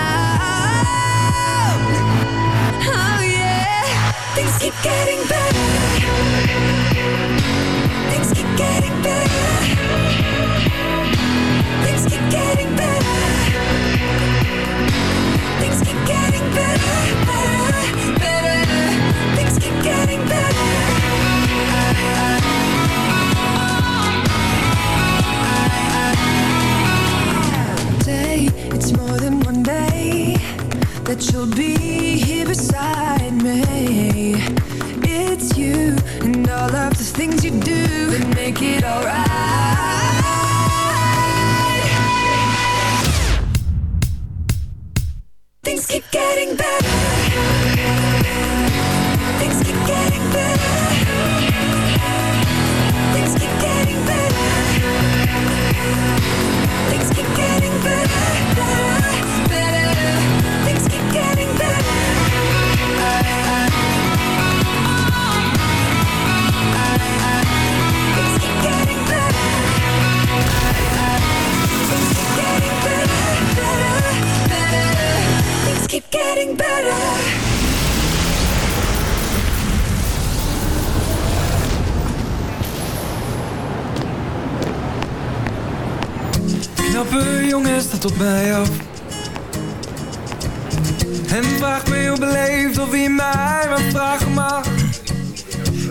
op mij af. En vraagt me heel beleefd of hij mij wat vragen mag.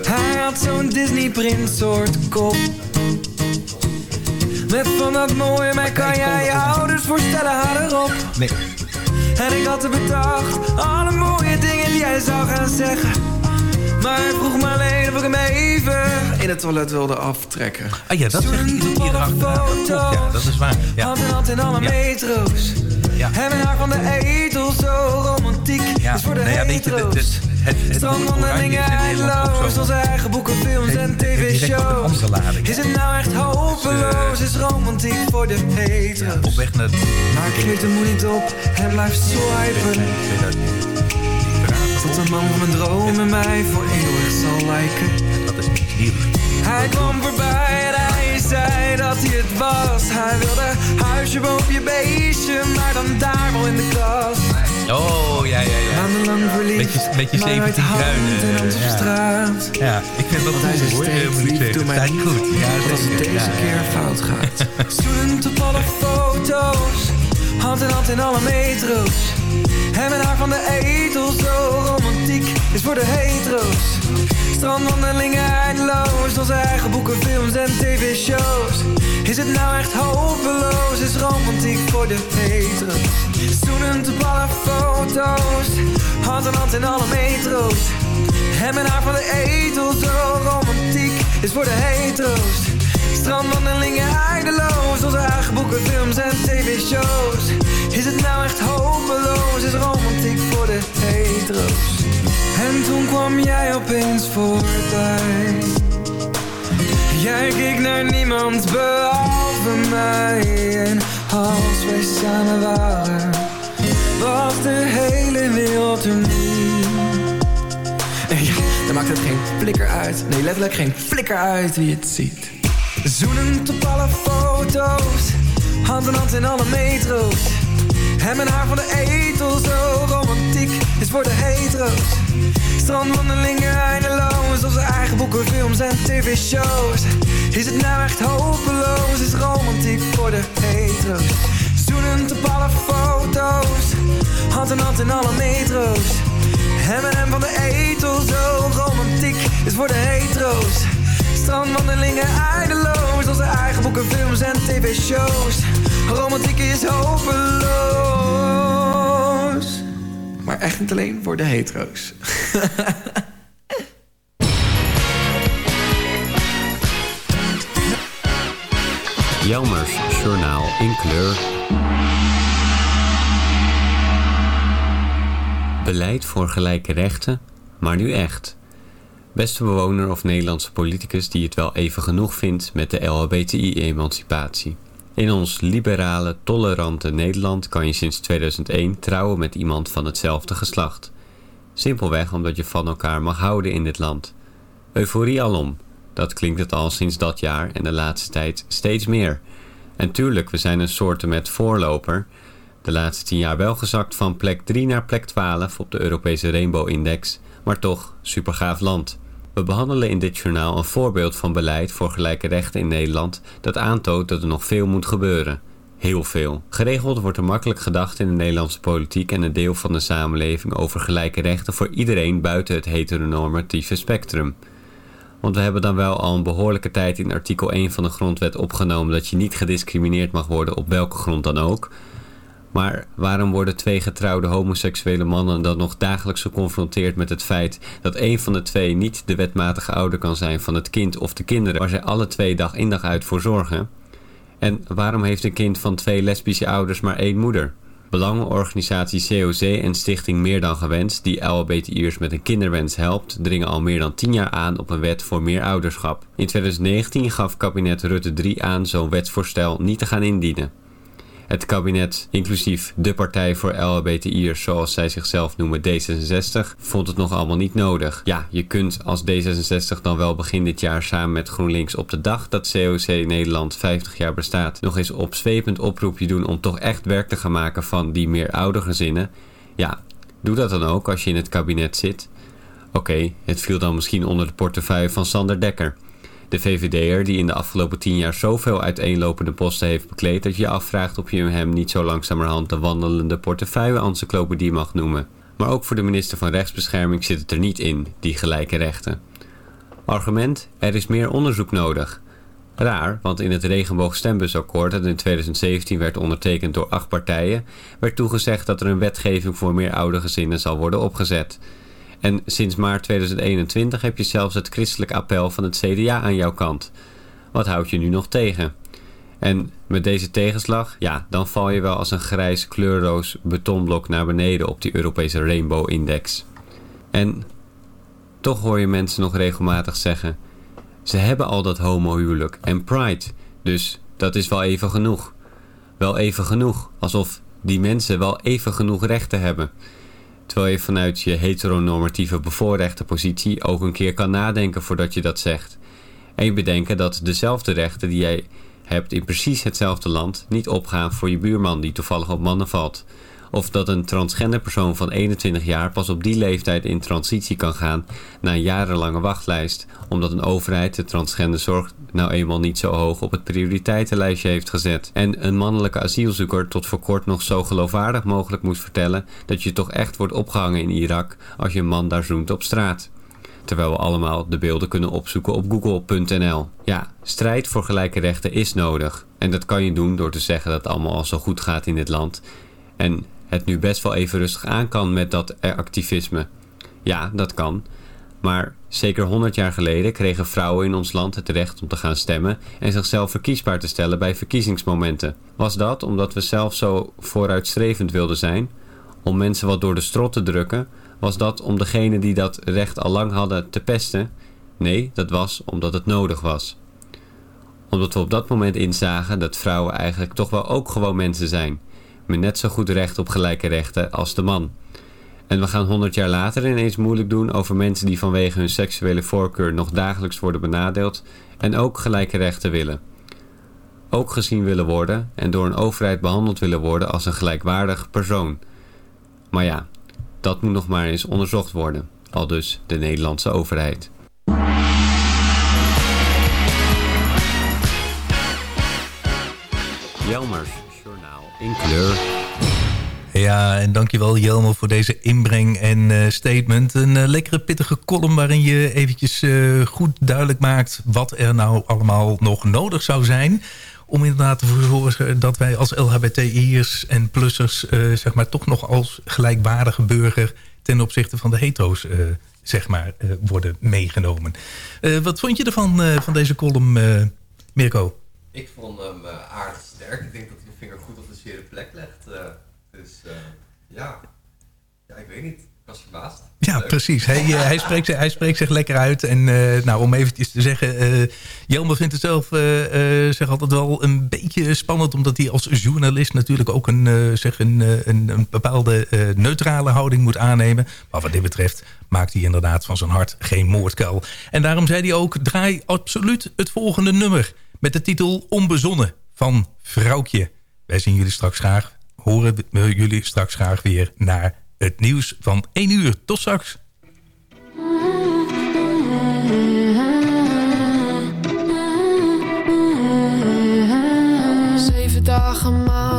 Hij had zo'n Disney prins soort kop. Met van dat mooie, mij kan jij je ouders voorstellen, haar erop. Nee. En ik had er bedacht, alle mooie dingen die hij zou gaan zeggen. Maar hij vroeg me alleen of ik hem even in het toilet wilde aftrekken. Ah ja, dat zegt hij iedere keer achteraan. Ja, dat is waar. Ja. Hand in hand in alle metro's. Ja. En mijn haar van de etel, zo romantiek. Ja, is voor de nou ja, weet je, het, het Strandwandelingen is Nederland ook eindeloos, onze eigen boeken, films en tv-shows. Is het nou echt hopeloos? Is romantiek voor de hetero's? Op weg naar... Maar ik geef de moed niet op en blijf swipen. Tot een man van mijn dromen mij voor eeuwig zal lijken. Dat is niet Hij kwam voorbij zei dat hij het was. Hij wilde huisje boven je beestje, maar dan daar wel in de kast. Oh, ja, ja, ja. Maandenlang verliefd, Beetje, beetje maar nooit 17 hand kruinen. in hand op ja. straat. Ja, ik vind dat goed hoor, eh, lief, doe mij niet goed. Ja, als het deze keer fout gaat. Zoenend op alle foto's, hand in hand in alle metro's. En mijn haar van de etel, zo romantiek, is voor de hetero's. Strandwandelingen eindeloos, onze eigen boeken, films en tv-shows. Is het nou echt hopeloos, is romantiek voor de hetero's. Zoenend op alle foto's, hand in hand in alle metro's. En haar van de etel, zo romantiek, is voor de hetero's. Strandwandelingen eindeloos, onze eigen boeken, films en tv-shows. Is het nou echt hopeloos, is romantiek voor de hetero's. En toen kwam jij opeens voorbij. Jij keek naar niemand behalve mij. En als wij samen waren, was de hele wereld er niet. En ja, dan maakt het geen flikker uit. Nee, letterlijk geen flikker uit wie het ziet. Zoenend op alle foto's, hand in hand in alle metro's. En mijn haar van de etel, zo romantiek, voor de hetero's. Strandwandelingen eindeloos, onze eigen boeken, films en tv-shows. Is het nou echt hopeloos, is romantiek voor de hetero's. Zoenend op alle foto's, hand in hand in alle metro's. En mijn hem van de etel, zo romantiek, is voor de hetero's. Strandwandelingen eindeloos, onze eigen boeken, films en tv-shows. Romantiek is hopeloos. Maar echt niet alleen voor de hetero's. Jelmers Journaal in kleur. Beleid voor gelijke rechten, maar nu echt. Beste bewoner of Nederlandse politicus die het wel even genoeg vindt met de LHBTI-emancipatie. In ons liberale, tolerante Nederland kan je sinds 2001 trouwen met iemand van hetzelfde geslacht. Simpelweg omdat je van elkaar mag houden in dit land. Euforie alom. Dat klinkt het al sinds dat jaar en de laatste tijd steeds meer. En tuurlijk, we zijn een soorten met voorloper. De laatste 10 jaar wel gezakt van plek 3 naar plek 12 op de Europese Rainbow Index. Maar toch, supergaaf land. We behandelen in dit journaal een voorbeeld van beleid voor gelijke rechten in Nederland dat aantoont dat er nog veel moet gebeuren. Heel veel. Geregeld wordt er makkelijk gedacht in de Nederlandse politiek en een deel van de samenleving over gelijke rechten voor iedereen buiten het heteronormatieve spectrum. Want we hebben dan wel al een behoorlijke tijd in artikel 1 van de grondwet opgenomen dat je niet gediscrimineerd mag worden op welke grond dan ook. Maar waarom worden twee getrouwde homoseksuele mannen dan nog dagelijks geconfronteerd met het feit dat een van de twee niet de wetmatige ouder kan zijn van het kind of de kinderen waar zij alle twee dag in dag uit voor zorgen? En waarom heeft een kind van twee lesbische ouders maar één moeder? Belangenorganisatie COC en stichting Meer Dan Gewenst, die LHBTI'ers met een kinderwens helpt, dringen al meer dan 10 jaar aan op een wet voor meer ouderschap. In 2019 gaf kabinet Rutte 3 aan zo'n wetsvoorstel niet te gaan indienen. Het kabinet, inclusief de partij voor LHBTI'ers zoals zij zichzelf noemen D66, vond het nog allemaal niet nodig. Ja, je kunt als D66 dan wel begin dit jaar samen met GroenLinks op de dag dat COC Nederland 50 jaar bestaat nog eens opzwepend oproepje doen om toch echt werk te gaan maken van die meer oudergezinnen. Ja, doe dat dan ook als je in het kabinet zit. Oké, het viel dan misschien onder de portefeuille van Sander Dekker. De VVD'er die in de afgelopen tien jaar zoveel uiteenlopende posten heeft bekleed... dat je je afvraagt of je hem niet zo langzamerhand de wandelende portefeuille-encyclopedie mag noemen. Maar ook voor de minister van Rechtsbescherming zit het er niet in, die gelijke rechten. Argument, er is meer onderzoek nodig. Raar, want in het regenboogstembussakkoord dat in 2017 werd ondertekend door acht partijen... werd toegezegd dat er een wetgeving voor meer oude gezinnen zal worden opgezet... En sinds maart 2021 heb je zelfs het christelijk appel van het CDA aan jouw kant. Wat houd je nu nog tegen? En met deze tegenslag, ja, dan val je wel als een grijs kleurloos betonblok naar beneden op die Europese Rainbow Index. En toch hoor je mensen nog regelmatig zeggen... Ze hebben al dat homohuwelijk en pride, dus dat is wel even genoeg. Wel even genoeg, alsof die mensen wel even genoeg rechten hebben... Terwijl je vanuit je heteronormatieve bevoorrechte positie ook een keer kan nadenken voordat je dat zegt. En je bedenken dat dezelfde rechten die jij hebt in precies hetzelfde land niet opgaan voor je buurman die toevallig op mannen valt. Of dat een transgender persoon van 21 jaar pas op die leeftijd in transitie kan gaan na een jarenlange wachtlijst, omdat een overheid de transgender zorg nou eenmaal niet zo hoog op het prioriteitenlijstje heeft gezet. En een mannelijke asielzoeker tot voor kort nog zo geloofwaardig mogelijk moest vertellen dat je toch echt wordt opgehangen in Irak als je een man daar zoent op straat terwijl we allemaal de beelden kunnen opzoeken op google.nl. Ja, strijd voor gelijke rechten is nodig. En dat kan je doen door te zeggen dat het allemaal al zo goed gaat in dit land. En het nu best wel even rustig aan kan met dat activisme. Ja, dat kan. Maar zeker 100 jaar geleden kregen vrouwen in ons land het recht om te gaan stemmen en zichzelf verkiesbaar te stellen bij verkiezingsmomenten. Was dat omdat we zelf zo vooruitstrevend wilden zijn? Om mensen wat door de strot te drukken? Was dat om degenen die dat recht al lang hadden te pesten? Nee, dat was omdat het nodig was. Omdat we op dat moment inzagen dat vrouwen eigenlijk toch wel ook gewoon mensen zijn met net zo goed recht op gelijke rechten als de man. En we gaan 100 jaar later ineens moeilijk doen over mensen die vanwege hun seksuele voorkeur nog dagelijks worden benadeeld en ook gelijke rechten willen. Ook gezien willen worden en door een overheid behandeld willen worden als een gelijkwaardig persoon. Maar ja, dat moet nog maar eens onderzocht worden, al dus de Nederlandse overheid. Jelmers in kleur. Ja, en dankjewel Jelmo voor deze inbreng en uh, statement. Een uh, lekkere pittige column waarin je eventjes uh, goed duidelijk maakt... wat er nou allemaal nog nodig zou zijn... om inderdaad te zorgen dat wij als LHBTI'ers en plussers... zeg maar toch nog als gelijkwaardige burger... ten opzichte van de hetero's zeg maar, worden meegenomen. wat vond je ervan, van deze column, Mirko? Ik vond hem aardig sterk. Ik denk dat hij de vinger goed op de zere plek legt. Uh, dus uh, ja. ja, ik weet niet. Ik was verbaasd. Ja, Leuk. precies. Hij, uh, hij, spreekt, hij spreekt zich lekker uit. En nou, om eventjes te zeggen... Uh, Jelmer vindt het zelf zeg altijd wel een beetje spannend... omdat hij als journalist natuurlijk ook een, zeg een, een, een bepaalde neutrale houding moet aannemen. Maar wat dit betreft maakt hij inderdaad van zijn hart geen moordkuil. En daarom zei hij ook... draai absoluut het volgende nummer... met de titel Onbezonnen van Vrouwtje. Wij zien jullie straks graag, horen jullie straks graag weer naar het nieuws van 1 uur. Tot straks. Zeven dagen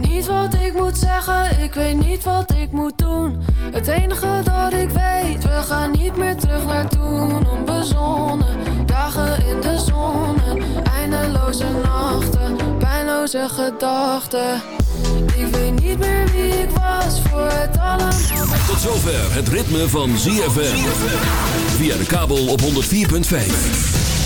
weet niet wat ik moet zeggen, ik weet niet wat ik moet doen. Het enige dat ik weet, we gaan niet meer terug naar toen. Onbezonnen, dagen in de zon, eindeloze nachten, pijnloze gedachten. Ik weet niet meer wie ik was voor het allemaal. Tot zover het ritme van ZFM. Via de kabel op 104.5.